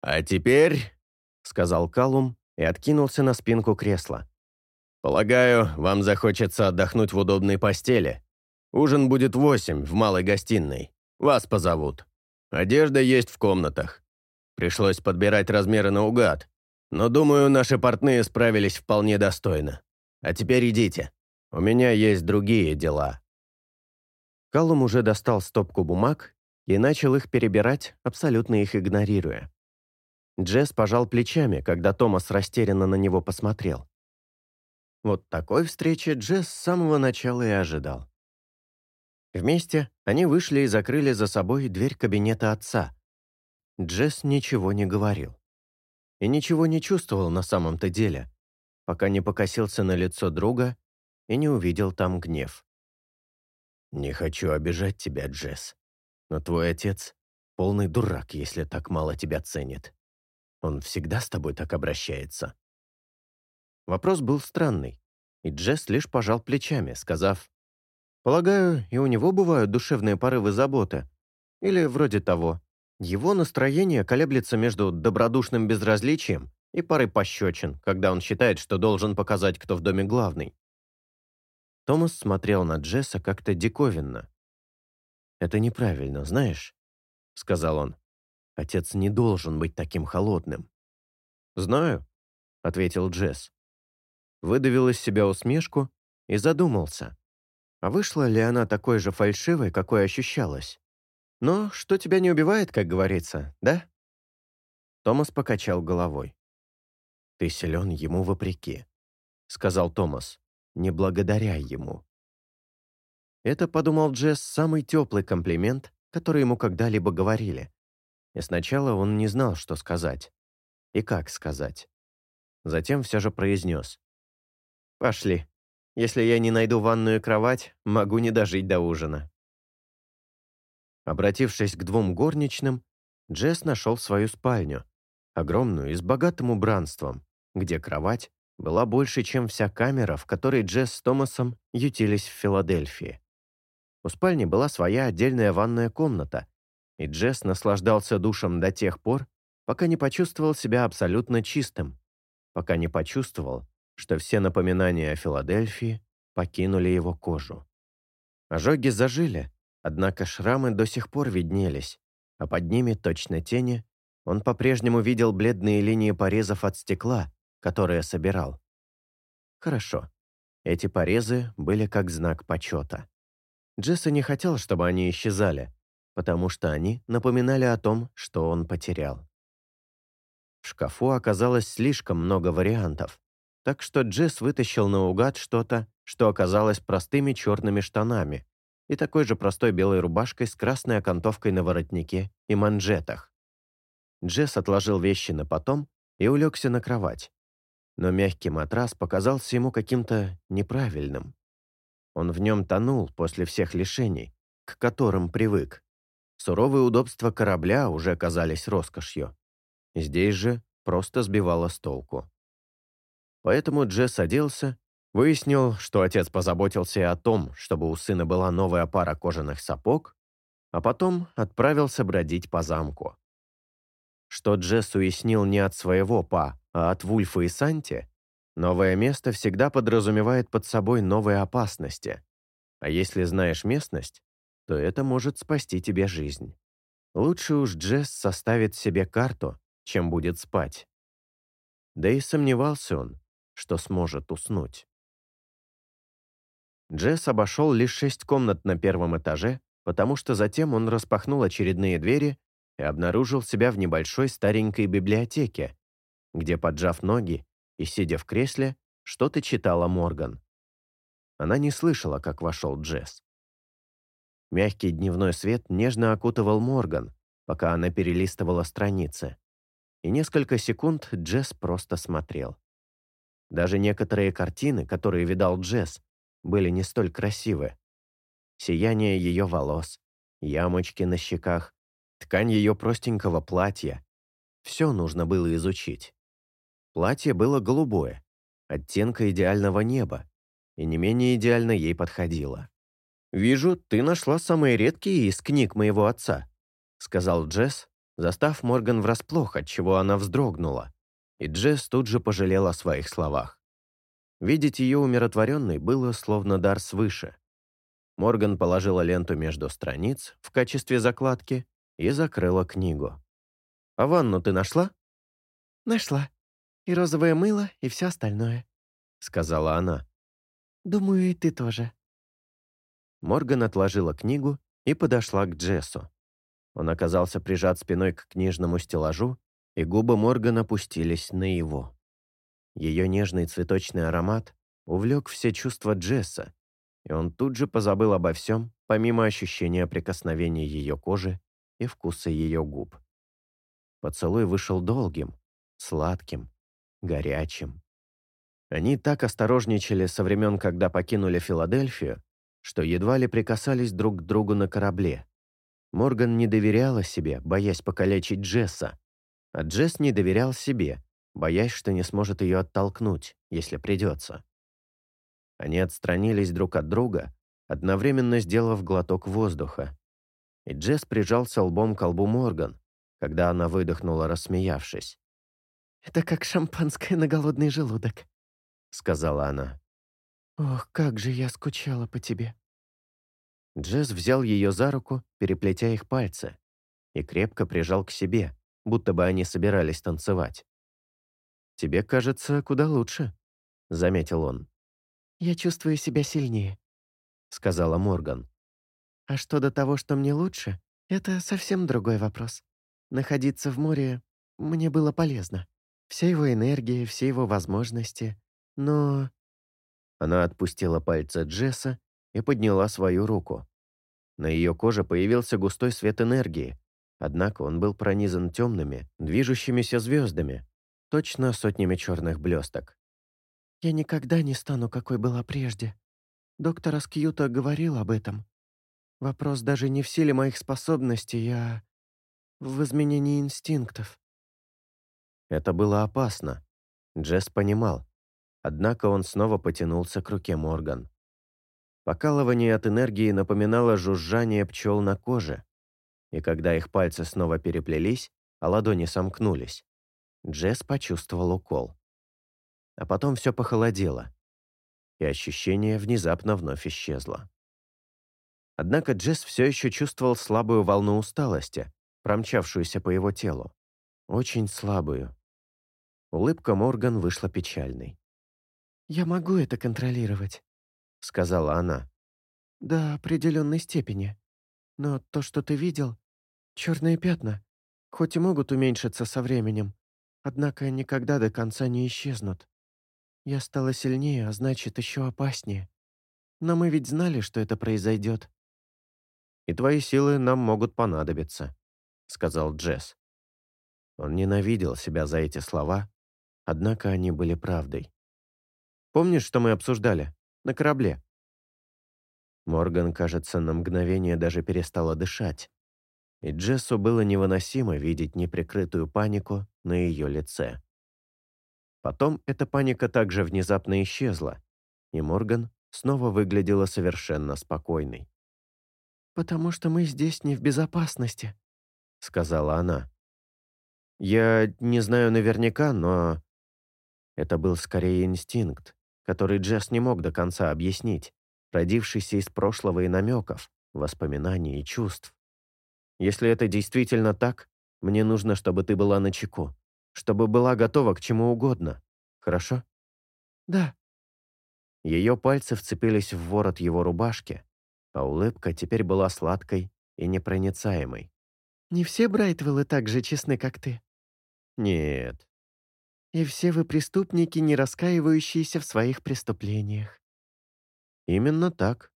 «А теперь», — сказал Калум и откинулся на спинку кресла. «Полагаю, вам захочется отдохнуть в удобной постели. Ужин будет восемь в малой гостиной. Вас позовут. Одежда есть в комнатах. Пришлось подбирать размеры наугад. Но, думаю, наши портные справились вполне достойно. А теперь идите. У меня есть другие дела». Каллум уже достал стопку бумаг и начал их перебирать, абсолютно их игнорируя. Джесс пожал плечами, когда Томас растерянно на него посмотрел. Вот такой встречи Джесс с самого начала и ожидал. Вместе они вышли и закрыли за собой дверь кабинета отца. Джесс ничего не говорил. И ничего не чувствовал на самом-то деле, пока не покосился на лицо друга и не увидел там гнев. «Не хочу обижать тебя, Джесс, но твой отец — полный дурак, если так мало тебя ценит. Он всегда с тобой так обращается». Вопрос был странный, и Джесс лишь пожал плечами, сказав, Полагаю, и у него бывают душевные порывы заботы. Или вроде того. Его настроение колеблется между добродушным безразличием и парой пощечин, когда он считает, что должен показать, кто в доме главный. Томас смотрел на Джесса как-то диковинно. «Это неправильно, знаешь?» — сказал он. «Отец не должен быть таким холодным». «Знаю», — ответил Джесс. выдавил из себя усмешку и задумался, а вышла ли она такой же фальшивой, какой ощущалась. Но что тебя не убивает, как говорится, да? Томас покачал головой. «Ты силен ему вопреки», — сказал Томас, — «не благодаря ему». Это, подумал Джесс, самый теплый комплимент, который ему когда-либо говорили. И сначала он не знал, что сказать. И как сказать. Затем все же произнес. «Пошли. Если я не найду ванную кровать, могу не дожить до ужина». Обратившись к двум горничным, Джесс нашел свою спальню, огромную и с богатым убранством, где кровать была больше, чем вся камера, в которой Джесс с Томасом ютились в Филадельфии. У спальни была своя отдельная ванная комната, и Джесс наслаждался душем до тех пор, пока не почувствовал себя абсолютно чистым, пока не почувствовал, что все напоминания о Филадельфии покинули его кожу. Ожоги зажили, однако шрамы до сих пор виднелись, а под ними, точно тени, он по-прежнему видел бледные линии порезов от стекла, которые собирал. Хорошо. Эти порезы были как знак почета. Джесса не хотел, чтобы они исчезали, потому что они напоминали о том, что он потерял. В шкафу оказалось слишком много вариантов, так что Джесс вытащил наугад что-то, что оказалось простыми черными штанами и такой же простой белой рубашкой с красной окантовкой на воротнике и манжетах. Джесс отложил вещи на потом и улегся на кровать. Но мягкий матрас показался ему каким-то неправильным. Он в нем тонул после всех лишений, к которым привык. Суровые удобства корабля уже казались роскошью. Здесь же просто сбивало с толку. Поэтому Джесс оделся, выяснил, что отец позаботился и о том, чтобы у сына была новая пара кожаных сапог, а потом отправился бродить по замку. Что Джесс уяснил не от своего па, а от Вульфа и Санти, новое место всегда подразумевает под собой новые опасности. А если знаешь местность, то это может спасти тебе жизнь. Лучше уж Джесс составит себе карту, чем будет спать. Да и сомневался он, что сможет уснуть. Джесс обошел лишь шесть комнат на первом этаже, потому что затем он распахнул очередные двери и обнаружил себя в небольшой старенькой библиотеке, где, поджав ноги и сидя в кресле, что-то читала Морган. Она не слышала, как вошел Джесс. Мягкий дневной свет нежно окутывал Морган, пока она перелистывала страницы. И несколько секунд Джесс просто смотрел. Даже некоторые картины, которые видал Джесс, были не столь красивы. Сияние ее волос, ямочки на щеках, ткань ее простенького платья. Все нужно было изучить. Платье было голубое, оттенка идеального неба, и не менее идеально ей подходило. «Вижу, ты нашла самые редкие из книг моего отца», сказал Джесс, застав Морган врасплох, от чего она вздрогнула, и Джесс тут же пожалел о своих словах. Видеть ее умиротворенной было словно дар свыше. Морган положила ленту между страниц в качестве закладки и закрыла книгу. «А ванну ты нашла?» «Нашла. И розовое мыло, и все остальное», — сказала она. «Думаю, и ты тоже». Морган отложила книгу и подошла к Джессу. Он оказался прижат спиной к книжному стеллажу, и губы Морган опустились на его. Ее нежный цветочный аромат увлек все чувства Джесса, и он тут же позабыл обо всем, помимо ощущения прикосновения ее кожи и вкуса ее губ. Поцелуй вышел долгим, сладким, горячим. Они так осторожничали со времен, когда покинули Филадельфию, что едва ли прикасались друг к другу на корабле. Морган не доверяла себе, боясь покалечить Джесса, а Джесс не доверял себе, боясь, что не сможет ее оттолкнуть, если придется. Они отстранились друг от друга, одновременно сделав глоток воздуха, и Джесс прижался лбом к лбу Морган, когда она выдохнула, рассмеявшись. «Это как шампанское на голодный желудок», — сказала она. «Ох, как же я скучала по тебе». Джесс взял ее за руку, переплетя их пальцы, и крепко прижал к себе, будто бы они собирались танцевать. «Тебе кажется куда лучше», — заметил он. «Я чувствую себя сильнее», — сказала Морган. «А что до того, что мне лучше, это совсем другой вопрос. Находиться в море мне было полезно. Вся его энергия, все его возможности. Но...» Она отпустила пальцы Джесса и подняла свою руку. На ее коже появился густой свет энергии, однако он был пронизан темными, движущимися звездами, точно сотнями черных блесток. «Я никогда не стану, какой была прежде. Доктор Аскьюта говорил об этом. Вопрос даже не в силе моих способностей, а в изменении инстинктов». Это было опасно. Джесс понимал. Однако он снова потянулся к руке Морган. Покалывание от энергии напоминало жужжание пчел на коже. И когда их пальцы снова переплелись, а ладони сомкнулись, Джесс почувствовал укол. А потом все похолодело, и ощущение внезапно вновь исчезло. Однако Джесс все еще чувствовал слабую волну усталости, промчавшуюся по его телу. Очень слабую. Улыбка Морган вышла печальной. «Я могу это контролировать», — сказала она. «До определенной степени. Но то, что ты видел, черные пятна, хоть и могут уменьшиться со временем, однако никогда до конца не исчезнут. Я стала сильнее, а значит, еще опаснее. Но мы ведь знали, что это произойдет». «И твои силы нам могут понадобиться», — сказал Джесс. Он ненавидел себя за эти слова, однако они были правдой. Помнишь, что мы обсуждали? На корабле?» Морган, кажется, на мгновение даже перестала дышать. И Джессу было невыносимо видеть неприкрытую панику на ее лице. Потом эта паника также внезапно исчезла, и Морган снова выглядела совершенно спокойной. «Потому что мы здесь не в безопасности», — сказала она. «Я не знаю наверняка, но...» Это был скорее инстинкт, который Джесс не мог до конца объяснить, родившийся из прошлого и намеков, воспоминаний и чувств. Если это действительно так, мне нужно, чтобы ты была на чеку, чтобы была готова к чему угодно. Хорошо? Да. Ее пальцы вцепились в ворот его рубашки, а улыбка теперь была сладкой и непроницаемой. «Не все Брайтвеллы так же честны, как ты?» «Нет, и все вы преступники, не раскаивающиеся в своих преступлениях». «Именно так».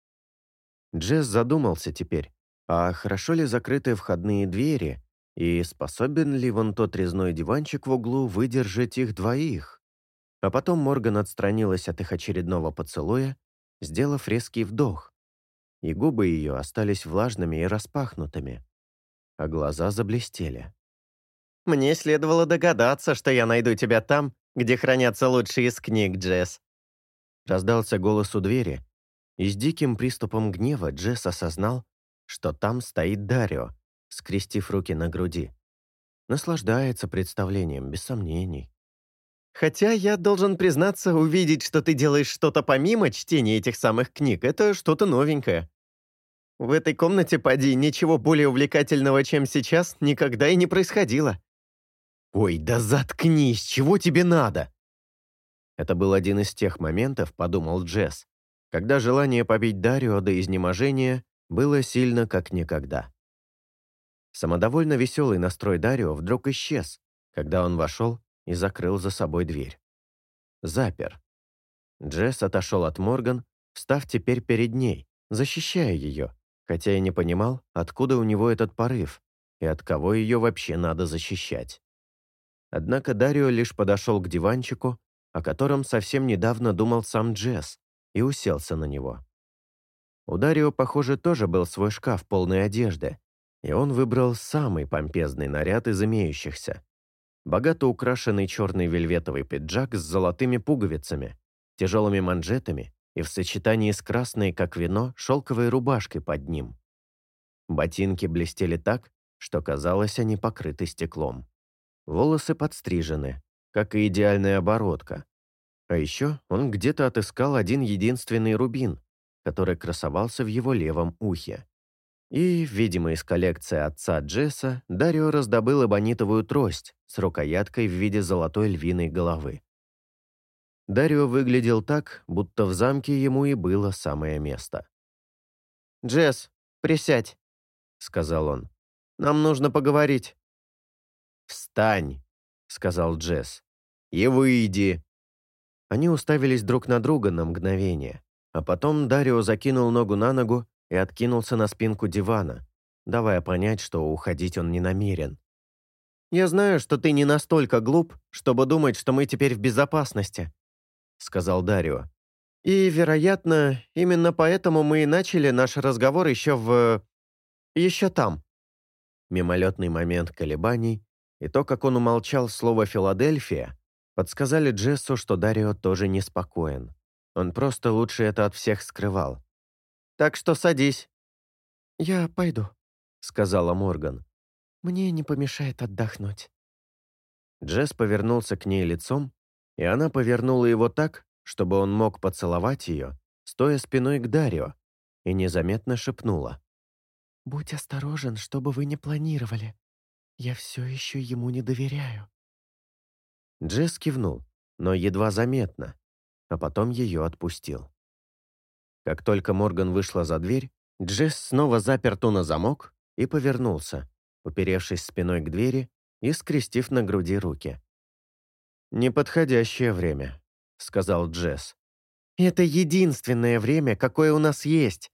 Джесс задумался теперь, а хорошо ли закрыты входные двери, и способен ли вон тот резной диванчик в углу выдержать их двоих? А потом Морган отстранилась от их очередного поцелуя, сделав резкий вдох, и губы ее остались влажными и распахнутыми, а глаза заблестели. Мне следовало догадаться, что я найду тебя там, где хранятся лучшие из книг, Джесс». Раздался голос у двери, и с диким приступом гнева Джесс осознал, что там стоит Дарио, скрестив руки на груди. Наслаждается представлением, без сомнений. «Хотя я должен признаться, увидеть, что ты делаешь что-то помимо чтения этих самых книг, это что-то новенькое. В этой комнате, поди, ничего более увлекательного, чем сейчас, никогда и не происходило. «Ой, да заткнись, чего тебе надо?» Это был один из тех моментов, подумал Джесс, когда желание побить Дарио до изнеможения было сильно как никогда. Самодовольно веселый настрой Дарио вдруг исчез, когда он вошел и закрыл за собой дверь. Запер. Джесс отошел от Морган, встав теперь перед ней, защищая ее, хотя и не понимал, откуда у него этот порыв и от кого ее вообще надо защищать. Однако Дарио лишь подошел к диванчику, о котором совсем недавно думал сам Джесс, и уселся на него. У Дарио, похоже, тоже был свой шкаф полной одежды, и он выбрал самый помпезный наряд из имеющихся. Богато украшенный черный вельветовый пиджак с золотыми пуговицами, тяжелыми манжетами и в сочетании с красной, как вино, шелковой рубашкой под ним. Ботинки блестели так, что казалось, они покрыты стеклом. Волосы подстрижены, как и идеальная оборотка. А еще он где-то отыскал один единственный рубин, который красовался в его левом ухе. И, видимо, из коллекции отца Джесса, Дарио раздобыл эбонитовую трость с рукояткой в виде золотой львиной головы. Дарио выглядел так, будто в замке ему и было самое место. «Джесс, присядь», — сказал он. «Нам нужно поговорить». «Встань», — сказал Джесс. «И выйди». Они уставились друг на друга на мгновение, а потом Дарио закинул ногу на ногу и откинулся на спинку дивана, давая понять, что уходить он не намерен. «Я знаю, что ты не настолько глуп, чтобы думать, что мы теперь в безопасности», — сказал Дарио. «И, вероятно, именно поэтому мы и начали наш разговор еще в... еще там». Мимолетный момент колебаний и то, как он умолчал слово «Филадельфия», подсказали Джессу, что Дарио тоже неспокоен. Он просто лучше это от всех скрывал. «Так что садись». «Я пойду», — сказала Морган. «Мне не помешает отдохнуть». Джесс повернулся к ней лицом, и она повернула его так, чтобы он мог поцеловать ее, стоя спиной к Дарио, и незаметно шепнула. «Будь осторожен, что бы вы ни планировали. Я все еще ему не доверяю». Джесс кивнул, но едва заметно, а потом ее отпустил. Как только Морган вышла за дверь, Джесс снова запер ту на замок и повернулся, уперевшись спиной к двери и скрестив на груди руки. «Неподходящее время», — сказал Джесс. «Это единственное время, какое у нас есть.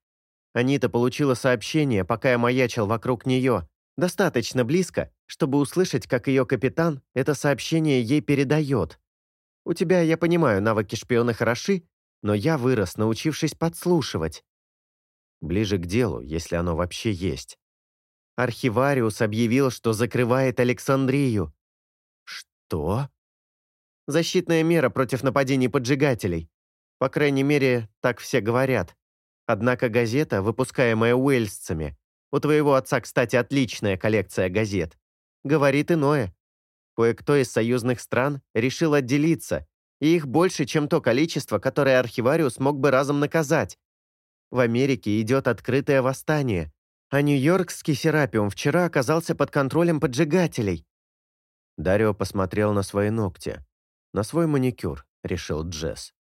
Анита получила сообщение, пока я маячил вокруг нее, достаточно близко, чтобы услышать, как ее капитан это сообщение ей передает. У тебя, я понимаю, навыки шпиона хороши, но я вырос, научившись подслушивать. Ближе к делу, если оно вообще есть. Архивариус объявил, что закрывает Александрию. Что? Защитная мера против нападений поджигателей. По крайней мере, так все говорят. Однако газета, выпускаемая уэльсцами, у твоего отца, кстати, отличная коллекция газет, говорит иное. Кое-кто из союзных стран решил отделиться и их больше, чем то количество, которое архивариус мог бы разом наказать. В Америке идет открытое восстание, а Нью-Йоркский серапиум вчера оказался под контролем поджигателей. Дарио посмотрел на свои ногти. На свой маникюр, решил Джесс.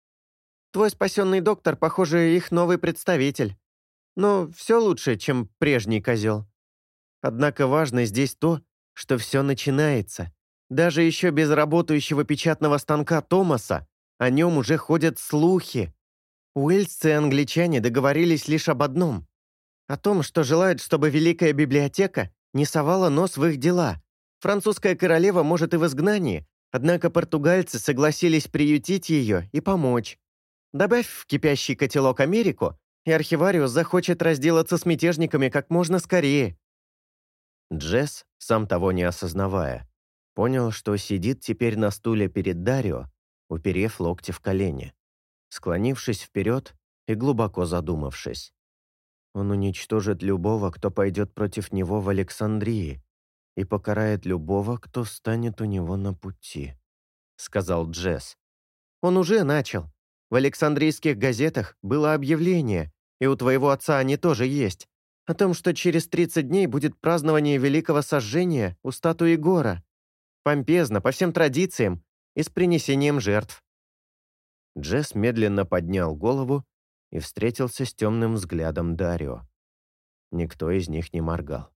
Твой спасенный доктор, похоже, их новый представитель. Но все лучше, чем прежний козел. Однако важно здесь то, что все начинается. Даже еще без работающего печатного станка Томаса о нем уже ходят слухи. Уэльсцы и англичане договорились лишь об одном. О том, что желают, чтобы Великая Библиотека не совала нос в их дела. Французская королева может и в изгнании, однако португальцы согласились приютить ее и помочь. Добавь в кипящий котелок Америку, и архивариус захочет разделаться с мятежниками как можно скорее. Джесс, сам того не осознавая, Понял, что сидит теперь на стуле перед Дарио, уперев локти в колени, склонившись вперед и глубоко задумавшись. Он уничтожит любого, кто пойдет против него в Александрии, и покарает любого, кто станет у него на пути», — сказал Джесс. «Он уже начал. В Александрийских газетах было объявление, и у твоего отца они тоже есть, о том, что через 30 дней будет празднование Великого Сожжения у статуи Гора. Помпезно, по всем традициям и с принесением жертв. Джесс медленно поднял голову и встретился с темным взглядом Дарио. Никто из них не моргал.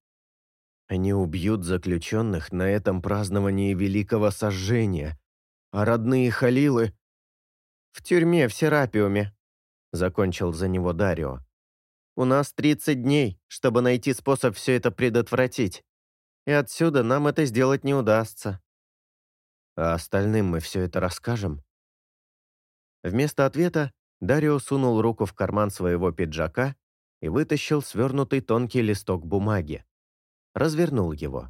Они убьют заключенных на этом праздновании Великого Сожжения, а родные Халилы... «В тюрьме, в Серапиуме», — закончил за него Дарио. «У нас 30 дней, чтобы найти способ все это предотвратить и отсюда нам это сделать не удастся. А остальным мы все это расскажем?» Вместо ответа Дарио сунул руку в карман своего пиджака и вытащил свернутый тонкий листок бумаги. Развернул его.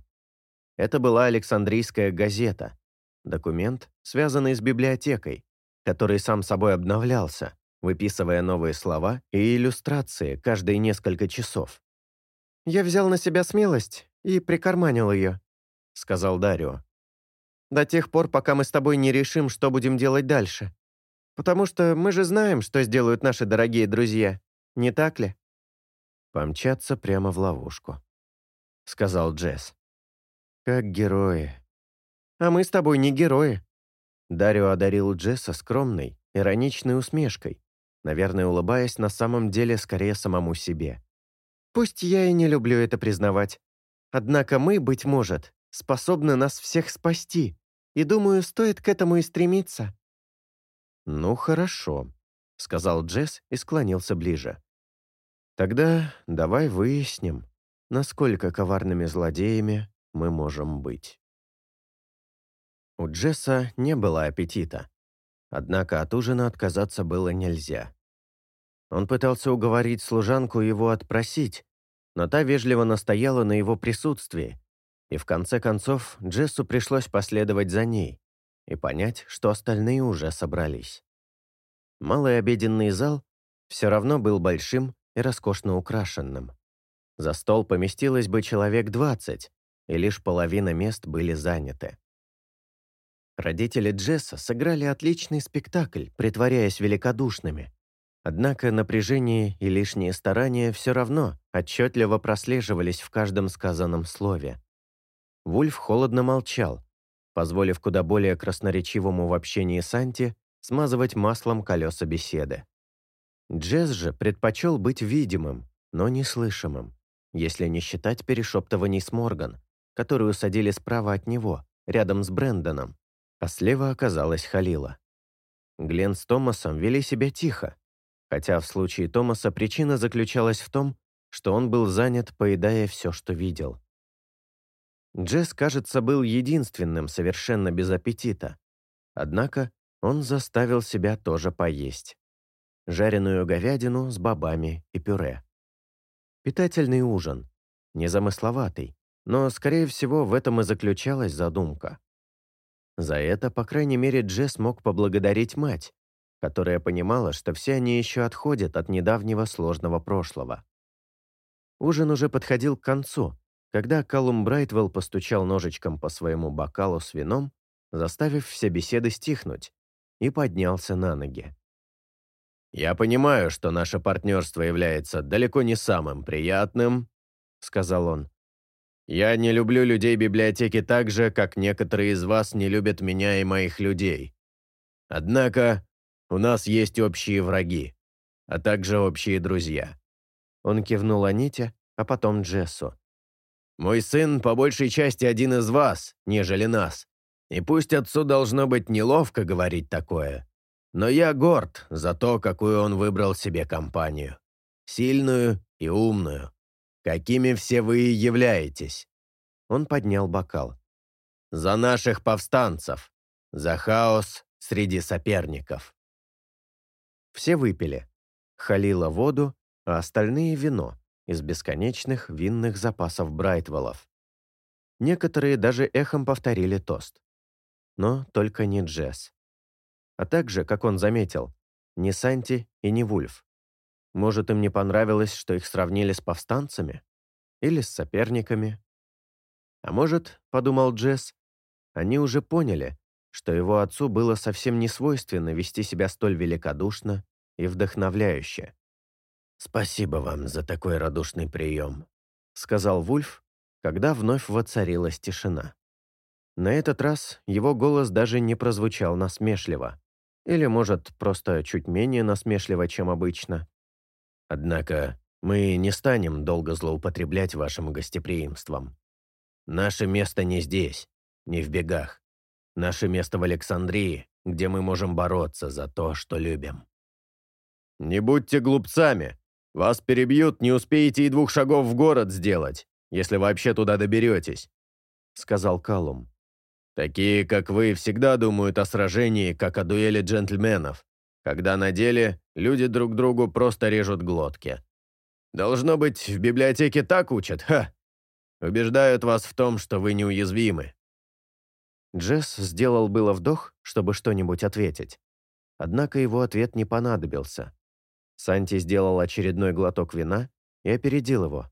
Это была Александрийская газета, документ, связанный с библиотекой, который сам собой обновлялся, выписывая новые слова и иллюстрации каждые несколько часов. «Я взял на себя смелость и прикарманил ее», — сказал Дарио. «До тех пор, пока мы с тобой не решим, что будем делать дальше. Потому что мы же знаем, что сделают наши дорогие друзья, не так ли?» «Помчаться прямо в ловушку», — сказал Джесс. «Как герои». «А мы с тобой не герои». Дарио одарил Джесса скромной, ироничной усмешкой, наверное, улыбаясь на самом деле скорее самому себе. «Пусть я и не люблю это признавать. Однако мы, быть может, способны нас всех спасти, и, думаю, стоит к этому и стремиться». «Ну, хорошо», — сказал Джесс и склонился ближе. «Тогда давай выясним, насколько коварными злодеями мы можем быть». У Джесса не было аппетита, однако от ужина отказаться было нельзя. Он пытался уговорить служанку его отпросить, но та вежливо настояла на его присутствии, и в конце концов Джессу пришлось последовать за ней и понять, что остальные уже собрались. Малый обеденный зал все равно был большим и роскошно украшенным. За стол поместилось бы человек двадцать, и лишь половина мест были заняты. Родители Джесса сыграли отличный спектакль, притворяясь великодушными. Однако напряжение и лишние старания все равно отчетливо прослеживались в каждом сказанном слове. Вульф холодно молчал, позволив куда более красноречивому в общении Санти смазывать маслом колеса беседы. Джесс же предпочел быть видимым, но не слышимым, если не считать перешептываний с Морган, которую садили справа от него, рядом с Брэндоном, а слева оказалась Халила. Глен с Томасом вели себя тихо, хотя в случае Томаса причина заключалась в том, что он был занят, поедая все, что видел. Джесс, кажется, был единственным совершенно без аппетита. Однако он заставил себя тоже поесть. Жареную говядину с бобами и пюре. Питательный ужин. Незамысловатый, но, скорее всего, в этом и заключалась задумка. За это, по крайней мере, Джесс мог поблагодарить мать, которая понимала, что все они еще отходят от недавнего сложного прошлого. Ужин уже подходил к концу, когда Калум Брайтвелл постучал ножичком по своему бокалу с вином, заставив все беседы стихнуть, и поднялся на ноги. «Я понимаю, что наше партнерство является далеко не самым приятным», — сказал он. Я не люблю людей библиотеки так же, как некоторые из вас не любят меня и моих людей. Однако у нас есть общие враги, а также общие друзья». Он кивнул Аните, а потом Джессу. «Мой сын по большей части один из вас, нежели нас. И пусть отцу должно быть неловко говорить такое, но я горд за то, какую он выбрал себе компанию. Сильную и умную какими все вы и являетесь». Он поднял бокал. «За наших повстанцев! За хаос среди соперников!» Все выпили. Халила воду, а остальные вино из бесконечных винных запасов Брайтвеллов. Некоторые даже эхом повторили тост. Но только не Джесс. А также, как он заметил, не Санти и не Вульф. Может, им не понравилось, что их сравнили с повстанцами? Или с соперниками? А может, подумал Джесс, они уже поняли, что его отцу было совсем не свойственно вести себя столь великодушно и вдохновляюще. «Спасибо вам за такой радушный прием», — сказал Вульф, когда вновь воцарилась тишина. На этот раз его голос даже не прозвучал насмешливо. Или, может, просто чуть менее насмешливо, чем обычно. Однако мы не станем долго злоупотреблять вашим гостеприимством. Наше место не здесь, не в бегах. Наше место в Александрии, где мы можем бороться за то, что любим. Не будьте глупцами. Вас перебьют, не успеете и двух шагов в город сделать, если вообще туда доберетесь, сказал Калум. Такие, как вы, всегда думают о сражении, как о дуэли джентльменов когда на деле люди друг другу просто режут глотки. Должно быть, в библиотеке так учат, ха! Убеждают вас в том, что вы неуязвимы». Джесс сделал было вдох, чтобы что-нибудь ответить. Однако его ответ не понадобился. Санти сделал очередной глоток вина и опередил его.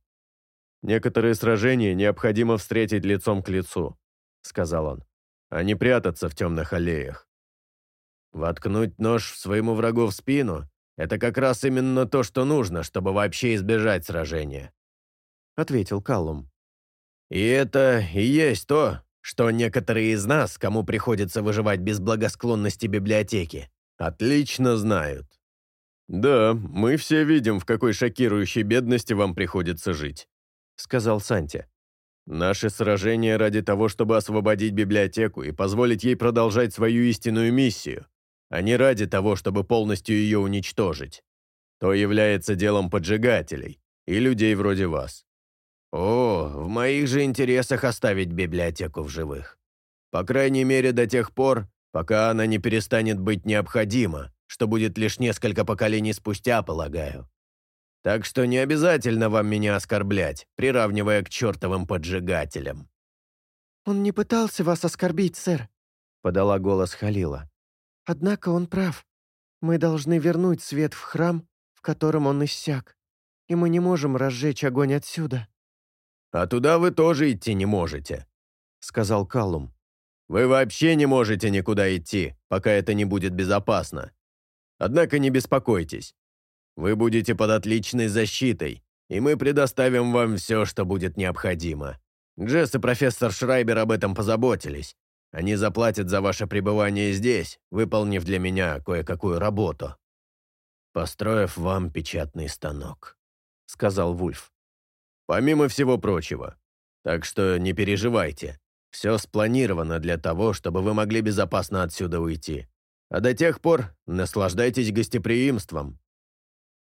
«Некоторые сражения необходимо встретить лицом к лицу», — сказал он, — «а не прятаться в темных аллеях. Воткнуть нож своему врагу в спину – это как раз именно то, что нужно, чтобы вообще избежать сражения», – ответил Каллум. «И это и есть то, что некоторые из нас, кому приходится выживать без благосклонности библиотеки, отлично знают. «Да, мы все видим, в какой шокирующей бедности вам приходится жить», — сказал Санти. «Наше сражение ради того, чтобы освободить библиотеку и позволить ей продолжать свою истинную миссию, а не ради того, чтобы полностью ее уничтожить. То является делом поджигателей и людей вроде вас. О, в моих же интересах оставить библиотеку в живых. По крайней мере, до тех пор, пока она не перестанет быть необходима, что будет лишь несколько поколений спустя, полагаю. Так что не обязательно вам меня оскорблять, приравнивая к чертовым поджигателям». «Он не пытался вас оскорбить, сэр», — подала голос Халила. «Однако он прав. Мы должны вернуть свет в храм, в котором он иссяк, и мы не можем разжечь огонь отсюда». «А туда вы тоже идти не можете», — сказал Каллум. «Вы вообще не можете никуда идти, пока это не будет безопасно. Однако не беспокойтесь. Вы будете под отличной защитой, и мы предоставим вам все, что будет необходимо. Джесс и профессор Шрайбер об этом позаботились. Они заплатят за ваше пребывание здесь, выполнив для меня кое-какую работу. Построив вам печатный станок», — сказал Вульф. Помимо всего прочего. Так что не переживайте. Все спланировано для того, чтобы вы могли безопасно отсюда уйти. А до тех пор наслаждайтесь гостеприимством».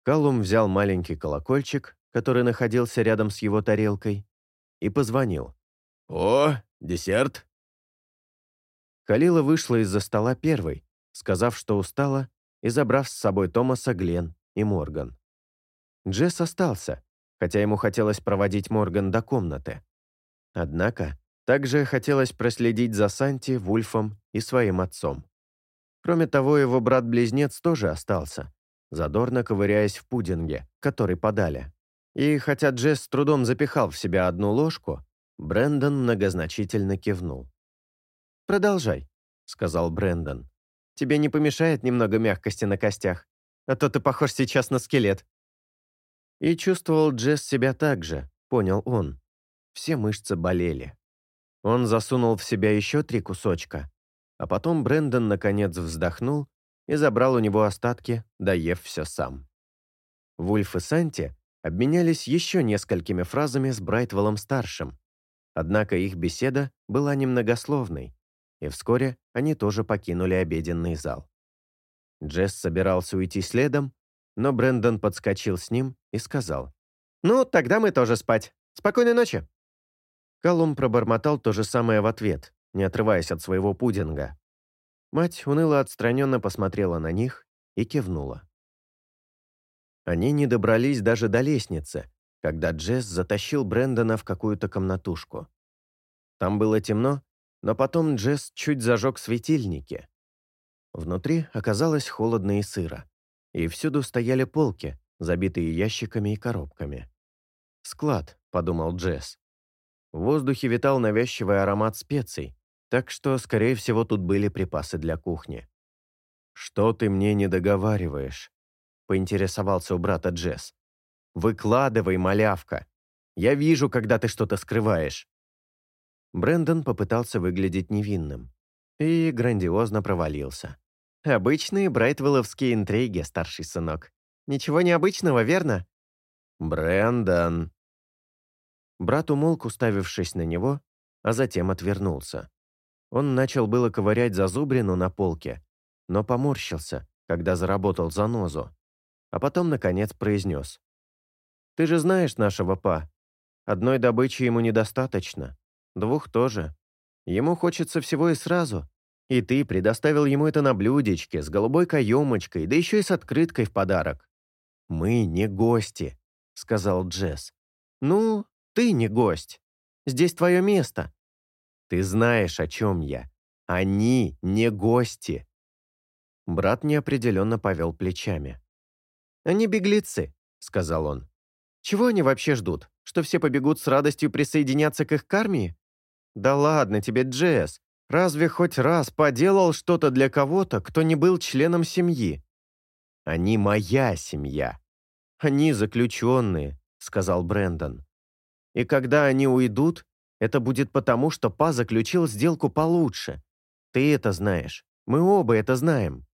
Калум взял маленький колокольчик, который находился рядом с его тарелкой, и позвонил. «О, десерт!» Калила вышла из-за стола первой, сказав, что устала, и забрав с собой Томаса, Глен и Морган. Джесс остался, хотя ему хотелось проводить Морган до комнаты. Однако, также хотелось проследить за Санти, Вульфом и своим отцом. Кроме того, его брат-близнец тоже остался, задорно ковыряясь в пудинге, который подали. И хотя Джесс с трудом запихал в себя одну ложку, Брэндон многозначительно кивнул. «Продолжай», — сказал Брэндон. «Тебе не помешает немного мягкости на костях, а то ты похож сейчас на скелет». И чувствовал Джесс себя так же, понял он. Все мышцы болели. Он засунул в себя еще три кусочка, а потом Брэндон наконец вздохнул и забрал у него остатки, доев все сам. Вульф и Санти обменялись еще несколькими фразами с Брайтвеллом-старшим, однако их беседа была немногословной, и вскоре они тоже покинули обеденный зал. Джесс собирался уйти следом, но Брэндон подскочил с ним и сказал. «Ну, тогда мы тоже спать. Спокойной ночи!» Колумб пробормотал то же самое в ответ, не отрываясь от своего пудинга. Мать уныло отстраненно посмотрела на них и кивнула. Они не добрались даже до лестницы, когда Джесс затащил Брэндона в какую-то комнатушку. Там было темно, но потом Джесс чуть зажег светильники. Внутри оказалось холодно и сыро и всюду стояли полки, забитые ящиками и коробками. «Склад», — подумал Джесс. В воздухе витал навязчивый аромат специй, так что, скорее всего, тут были припасы для кухни. «Что ты мне не договариваешь?» — поинтересовался у брата Джесс. «Выкладывай, малявка. Я вижу, когда ты что-то скрываешь». Брэндон попытался выглядеть невинным и грандиозно провалился. Обычные брайтвелловские интриги, старший сынок. Ничего необычного, верно? Брэндон. Брат умолк, уставившись на него, а затем отвернулся. Он начал было ковырять зазубрину на полке, но поморщился, когда заработал занозу, а потом, наконец, произнес. «Ты же знаешь нашего па. Одной добычи ему недостаточно, двух тоже. Ему хочется всего и сразу, и ты предоставил ему это на блюдечке, с голубой каемочкой, да еще и с открыткой в подарок. «Мы не гости», — сказал Джесс. «Ну, ты не гость. Здесь твое место». «Ты знаешь, о чем я. Они не гости». Брат неопределенно повел плечами. «Они беглецы», — сказал он. «Чего они вообще ждут? Что все побегут с радостью присоединяться к их кармии? Да ладно тебе, Джесс. Разве хоть раз поделал что-то для кого-то, кто не был членом семьи? Они моя семья. Они заключенные, сказал Брендон. И когда они уйдут, это будет потому, что Па заключил сделку получше. Ты это знаешь. Мы оба это знаем».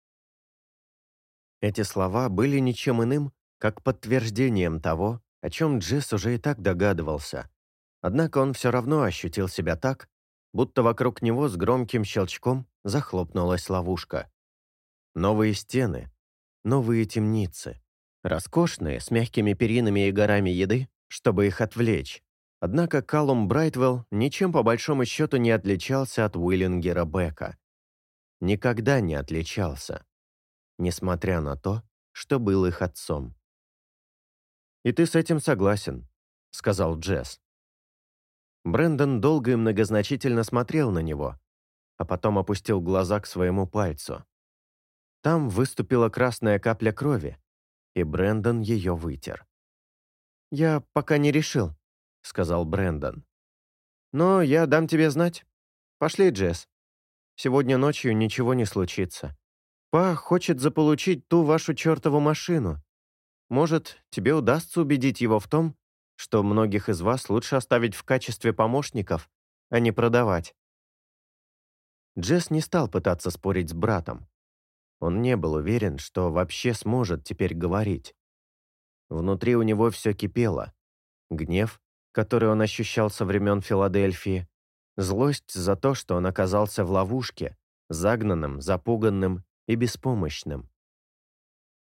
Эти слова были ничем иным, как подтверждением того, о чем Джесс уже и так догадывался. Однако он все равно ощутил себя так, будто вокруг него с громким щелчком захлопнулась ловушка. Новые стены, новые темницы, роскошные, с мягкими перинами и горами еды, чтобы их отвлечь. Однако Калум Брайтвелл ничем по большому счету не отличался от Уиллингера Бека. Никогда не отличался, несмотря на то, что был их отцом. «И ты с этим согласен», — сказал Джесс. Брэндон долго и многозначительно смотрел на него, а потом опустил глаза к своему пальцу. Там выступила красная капля крови, и Брэндон ее вытер. «Я пока не решил», — сказал Брэндон. «Но я дам тебе знать. Пошли, Джесс. Сегодня ночью ничего не случится. Па хочет заполучить ту вашу чертову машину. Может, тебе удастся убедить его в том, что многих из вас лучше оставить в качестве помощников, а не продавать. Джесс не стал пытаться спорить с братом. Он не был уверен, что вообще сможет теперь говорить. Внутри у него все кипело. Гнев, который он ощущал со времен Филадельфии, злость за то, что он оказался в ловушке, загнанным, запуганным и беспомощным.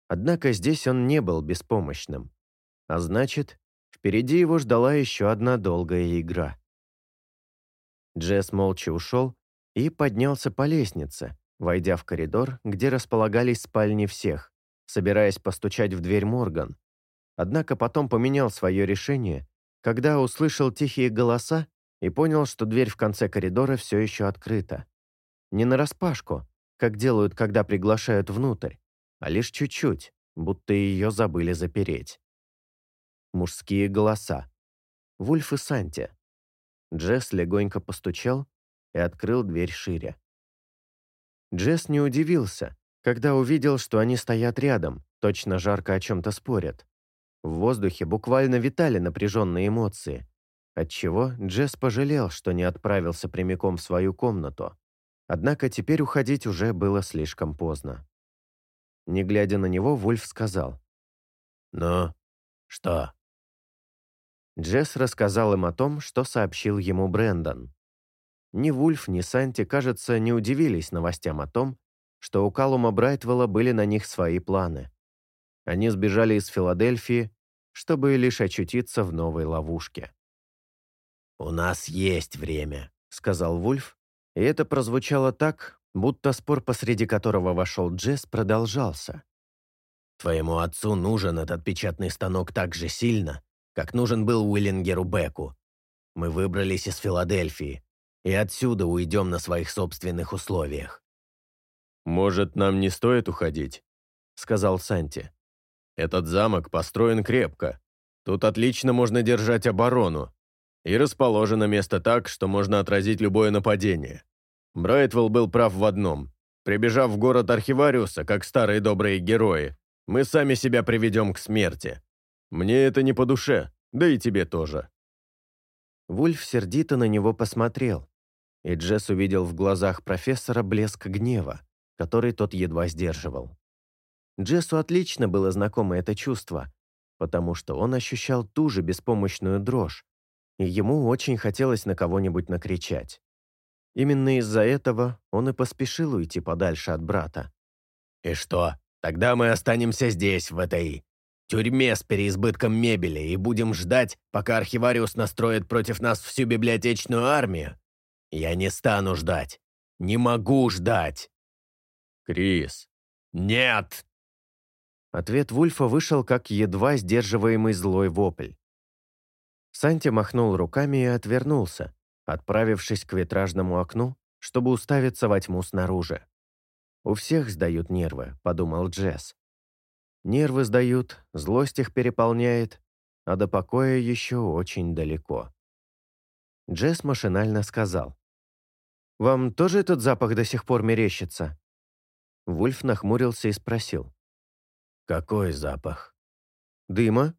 Однако здесь он не был беспомощным. А значит, впереди его ждала еще одна долгая игра. Джесс молча ушел и поднялся по лестнице, войдя в коридор, где располагались спальни всех, собираясь постучать в дверь Морган. Однако потом поменял свое решение, когда услышал тихие голоса и понял, что дверь в конце коридора все еще открыта. Не нараспашку, как делают, когда приглашают внутрь, а лишь чуть-чуть, будто ее забыли запереть. Мужские голоса. Вульф и Санти. Джесс легонько постучал и открыл дверь шире. Джесс не удивился, когда увидел, что они стоят рядом, точно жарко о чем-то спорят. В воздухе буквально витали напряженные эмоции, отчего Джесс пожалел, что не отправился прямиком в свою комнату. Однако теперь уходить уже было слишком поздно. Не глядя на него, Вульф сказал. «Ну, что?» Джесс рассказал им о том, что сообщил ему Брэндон. Ни Вульф, ни Санти, кажется, не удивились новостям о том, что у Калума Брайтвелла были на них свои планы. Они сбежали из Филадельфии, чтобы лишь очутиться в новой ловушке. «У нас есть время», — сказал Вульф, и это прозвучало так, будто спор, посреди которого вошел Джесс, продолжался. «Твоему отцу нужен этот печатный станок так же сильно, как нужен был Уиллингеру Беку. Мы выбрались из Филадельфии, и отсюда уйдем на своих собственных условиях». «Может, нам не стоит уходить?» — сказал Санти. «Этот замок построен крепко. Тут отлично можно держать оборону. И расположено место так, что можно отразить любое нападение. Брайтвелл был прав в одном. Прибежав в город Архивариуса, как старые добрые герои, мы сами себя приведем к смерти. Мне это не по душе, да и тебе тоже». Вульф сердито на него посмотрел, и Джесс увидел в глазах профессора блеск гнева, который тот едва сдерживал. Джессу отлично было знакомо это чувство, потому что он ощущал ту же беспомощную дрожь, и ему очень хотелось на кого-нибудь накричать. Именно из-за этого он и поспешил уйти подальше от брата. «И что, тогда мы останемся здесь, в этой тюрьме с переизбытком мебели и будем ждать, пока архивариус настроит против нас всю библиотечную армию? Я не стану ждать. Не могу ждать!» «Крис!» «Нет!» Ответ Вульфа вышел как едва сдерживаемый злой вопль. Санти махнул руками и отвернулся, отправившись к витражному окну, чтобы уставиться во тьму снаружи. «У всех сдают нервы», — подумал Джесс. «Нервы сдают, злость их переполняет, а до покоя еще очень далеко». Джесс машинально сказал. «Вам тоже этот запах до сих пор мерещится?» Вульф нахмурился и спросил. «Какой запах?» «Дыма?»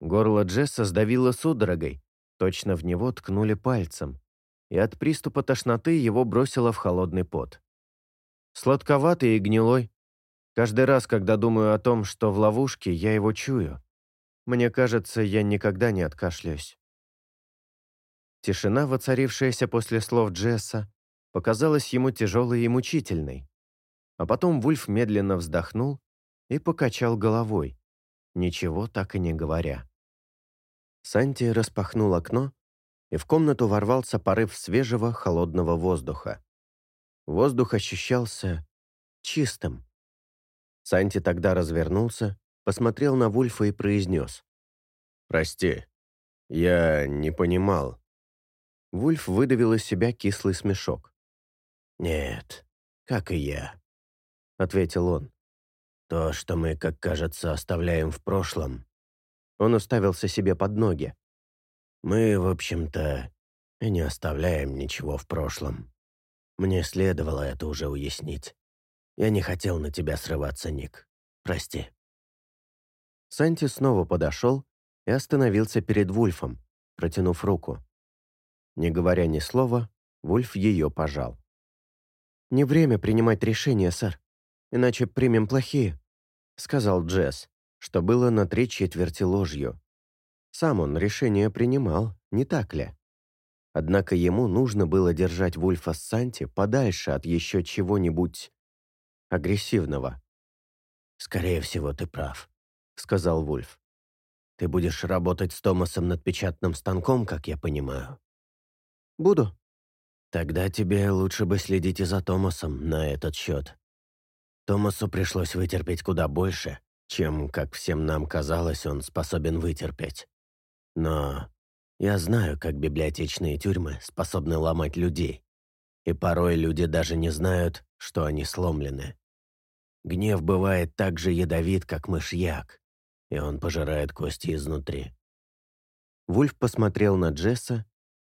Горло Джесса сдавило судорогой, Точно в него ткнули пальцем, и от приступа тошноты его бросило в холодный пот. Сладковатый и гнилой. Каждый раз, когда думаю о том, что в ловушке, я его чую. Мне кажется, я никогда не откашляюсь. Тишина, воцарившаяся после слов Джесса, показалась ему тяжелой и мучительной. А потом Вульф медленно вздохнул и покачал головой, ничего так и не говоря. Санти распахнул окно, и в комнату ворвался порыв свежего холодного воздуха. Воздух ощущался чистым. Санти тогда развернулся, посмотрел на Вульфа и произнес. «Прости, я не понимал». Вульф выдавил из себя кислый смешок. «Нет, как и я», — ответил он. «То, что мы, как кажется, оставляем в прошлом...» Он уставился себе под ноги. «Мы, в общем-то, и не оставляем ничего в прошлом. Мне следовало это уже уяснить. Я не хотел на тебя срываться, Ник. Прости». Санти снова подошел и остановился перед Вульфом, протянув руку. Не говоря ни слова, Вульф ее пожал. «Не время принимать решения, сэр иначе примем плохие», — сказал Джесс, что было на три четверти ложью. Сам он решение принимал, не так ли? Однако ему нужно было держать Вульфа с Санти подальше от еще чего-нибудь агрессивного. «Скорее всего, ты прав», — сказал Вульф. «Ты будешь работать с Томасом над печатным станком, как я понимаю?» «Буду». «Тогда тебе лучше бы следить и за Томасом на этот счет. Томасу пришлось вытерпеть куда больше, чем, как всем нам казалось, он способен вытерпеть. Но я знаю, как библиотечные тюрьмы способны ломать людей. И порой люди даже не знают, что они сломлены. Гнев бывает так же ядовит, как мышьяк, и он пожирает кости изнутри. Вульф посмотрел на Джесса,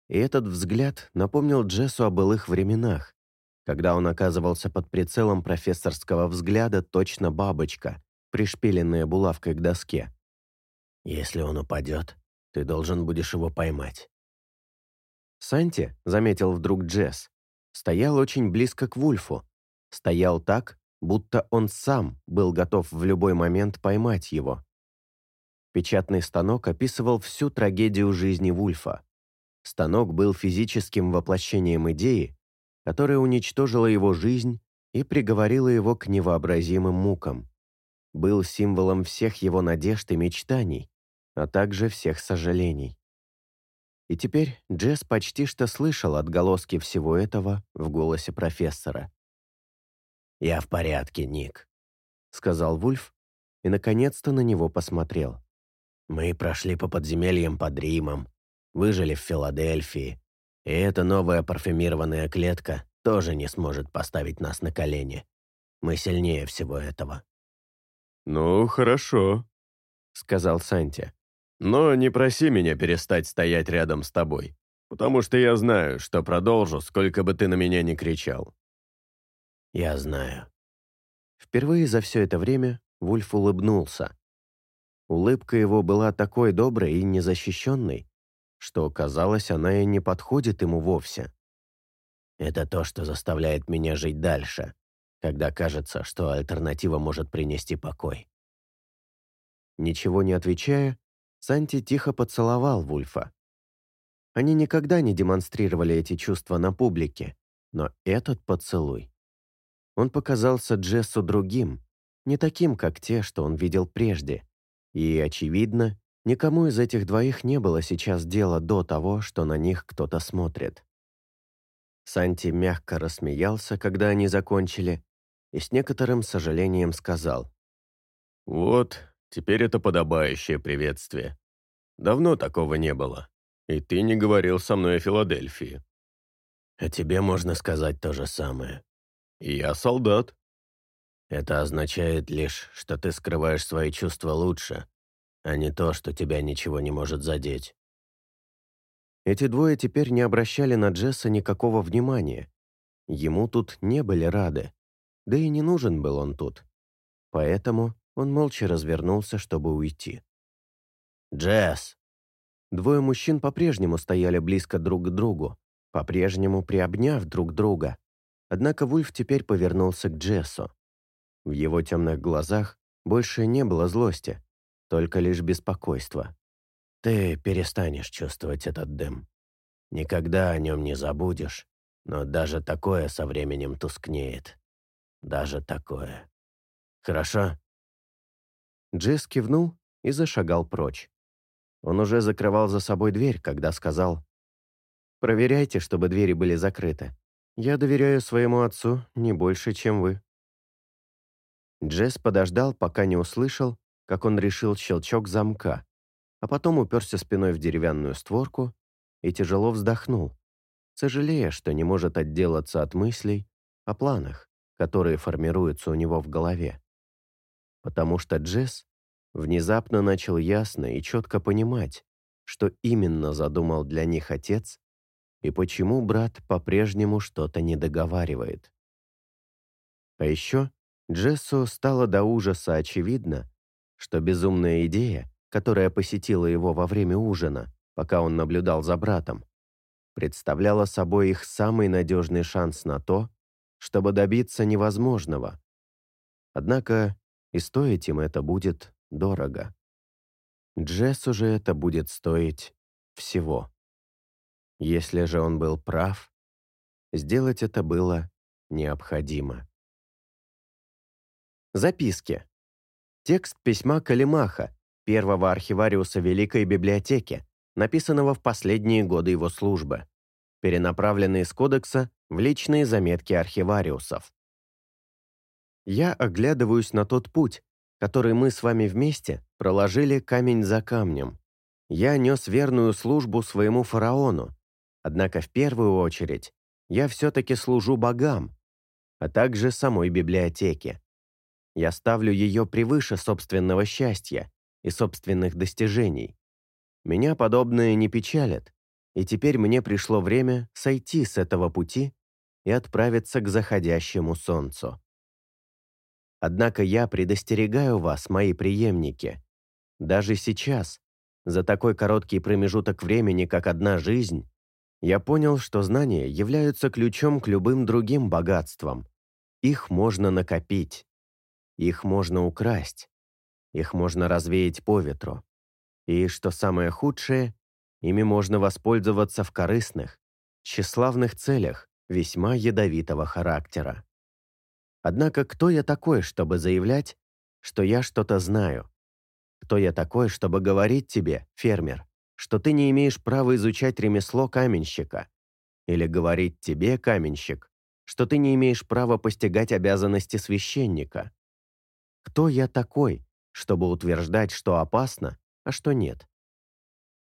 и этот взгляд напомнил Джессу о былых временах, когда он оказывался под прицелом профессорского взгляда, точно бабочка, пришпиленная булавкой к доске. «Если он упадет, ты должен будешь его поймать». Санти, заметил вдруг Джесс, стоял очень близко к Вульфу. Стоял так, будто он сам был готов в любой момент поймать его. Печатный станок описывал всю трагедию жизни Вульфа. Станок был физическим воплощением идеи, которая уничтожила его жизнь и приговорила его к невообразимым мукам. Был символом всех его надежд и мечтаний, а также всех сожалений. И теперь Джесс почти что слышал отголоски всего этого в голосе профессора. «Я в порядке, Ник», — сказал Вульф и, наконец-то, на него посмотрел. «Мы прошли по подземельям под Римом, выжили в Филадельфии, и эта новая парфюмированная клетка тоже не сможет поставить нас на колени. Мы сильнее всего этого». «Ну, хорошо», — сказал Санти. «Но не проси меня перестать стоять рядом с тобой, потому что я знаю, что продолжу, сколько бы ты на меня ни кричал». «Я знаю». Впервые за все это время Вульф улыбнулся. Улыбка его была такой доброй и незащищенной, что, казалось, она и не подходит ему вовсе. Это то, что заставляет меня жить дальше, когда кажется, что альтернатива может принести покой. Ничего не отвечая, Санти тихо поцеловал Вульфа. Они никогда не демонстрировали эти чувства на публике, но этот поцелуй. Он показался Джессу другим, не таким, как те, что он видел прежде, и, очевидно, Никому из этих двоих не было сейчас дела до того, что на них кто-то смотрит. Санти мягко рассмеялся, когда они закончили, и с некоторым сожалением сказал. «Вот, теперь это подобающее приветствие. Давно такого не было. И ты не говорил со мной о Филадельфии». «А тебе можно сказать то же самое». «Я солдат». «Это означает лишь, что ты скрываешь свои чувства лучше, а не то, что тебя ничего не может задеть. Эти двое теперь не обращали на Джесса никакого внимания. Ему тут не были рады, да и не нужен был он тут. Поэтому он молча развернулся, чтобы уйти. «Джесс!» Двое мужчин по-прежнему стояли близко друг к другу, по-прежнему приобняв друг друга. Однако Вульф теперь повернулся к Джессу. В его темных глазах больше не было злости, только лишь беспокойство. «Ты перестанешь чувствовать этот дым. Никогда о нем не забудешь, но даже такое со временем тускнеет. Даже такое. Хорошо?» Джесс кивнул и зашагал прочь. Он уже закрывал за собой дверь, когда сказал, «Проверяйте, чтобы двери были закрыты. Я доверяю своему отцу не больше, чем вы». Джесс подождал, пока не услышал, как он решил щелчок замка, а потом уперся спиной в деревянную створку и тяжело вздохнул, сожалея, что не может отделаться от мыслей о планах, которые формируются у него в голове. Потому что Джесс внезапно начал ясно и четко понимать, что именно задумал для них отец и почему брат по-прежнему что-то не договаривает. А еще Джессу стало до ужаса очевидно, что безумная идея, которая посетила его во время ужина, пока он наблюдал за братом, представляла собой их самый надежный шанс на то, чтобы добиться невозможного. Однако и стоить им это будет дорого. Джессу же это будет стоить всего. Если же он был прав, сделать это было необходимо. Записки. Текст письма Калимаха, первого архивариуса Великой библиотеки, написанного в последние годы его службы, перенаправленный из кодекса в личные заметки архивариусов. Я оглядываюсь на тот путь, который мы с вами вместе проложили камень за камнем. Я нес верную службу своему фараону, однако в первую очередь я все-таки служу богам, а также самой библиотеке. Я ставлю ее превыше собственного счастья и собственных достижений. Меня подобное не печалит, и теперь мне пришло время сойти с этого пути и отправиться к заходящему солнцу. Однако я предостерегаю вас, мои преемники. Даже сейчас, за такой короткий промежуток времени, как одна жизнь, я понял, что знания являются ключом к любым другим богатствам. Их можно накопить. Их можно украсть. Их можно развеять по ветру. И, что самое худшее, ими можно воспользоваться в корыстных, тщеславных целях весьма ядовитого характера. Однако кто я такой, чтобы заявлять, что я что-то знаю? Кто я такой, чтобы говорить тебе, фермер, что ты не имеешь права изучать ремесло каменщика? Или говорить тебе, каменщик, что ты не имеешь права постигать обязанности священника? Кто я такой, чтобы утверждать, что опасно, а что нет?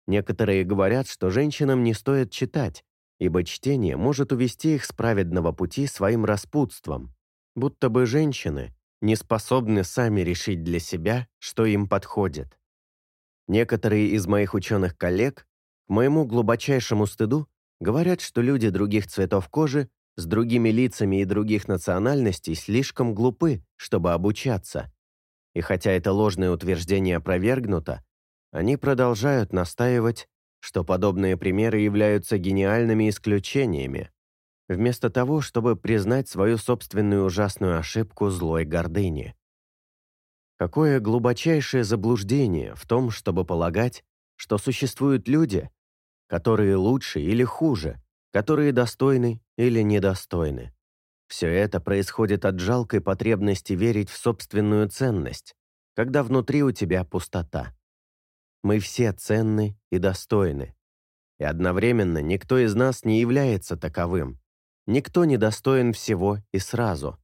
Некоторые говорят, что женщинам не стоит читать, ибо чтение может увести их с праведного пути своим распутством, будто бы женщины не способны сами решить для себя, что им подходит. Некоторые из моих ученых-коллег, к моему глубочайшему стыду, говорят, что люди других цветов кожи с другими лицами и других национальностей слишком глупы, чтобы обучаться. И хотя это ложное утверждение опровергнуто, они продолжают настаивать, что подобные примеры являются гениальными исключениями, вместо того, чтобы признать свою собственную ужасную ошибку злой гордыни. Какое глубочайшее заблуждение в том, чтобы полагать, что существуют люди, которые лучше или хуже, которые достойны или недостойны. Все это происходит от жалкой потребности верить в собственную ценность, когда внутри у тебя пустота. Мы все ценны и достойны. И одновременно никто из нас не является таковым. Никто не достоин всего и сразу.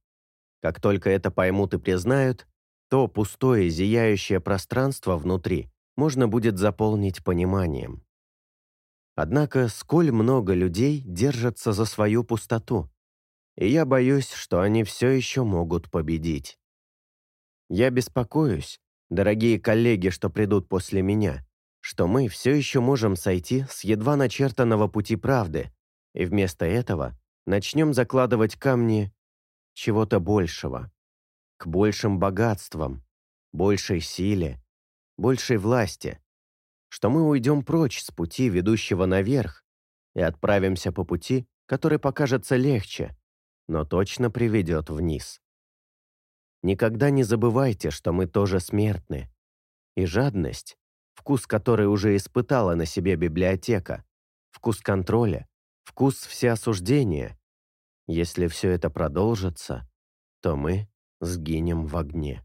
Как только это поймут и признают, то пустое зияющее пространство внутри можно будет заполнить пониманием. Однако, сколь много людей держатся за свою пустоту, и я боюсь, что они все еще могут победить. Я беспокоюсь, дорогие коллеги, что придут после меня, что мы все еще можем сойти с едва начертанного пути правды, и вместо этого начнем закладывать камни чего-то большего, большим богатствам, большей силе, большей власти, что мы уйдем прочь с пути, ведущего наверх, и отправимся по пути, который покажется легче, но точно приведет вниз. Никогда не забывайте, что мы тоже смертны. И жадность, вкус которой уже испытала на себе библиотека, вкус контроля, вкус всеосуждения. Если все это продолжится, то мы сгинем в огне.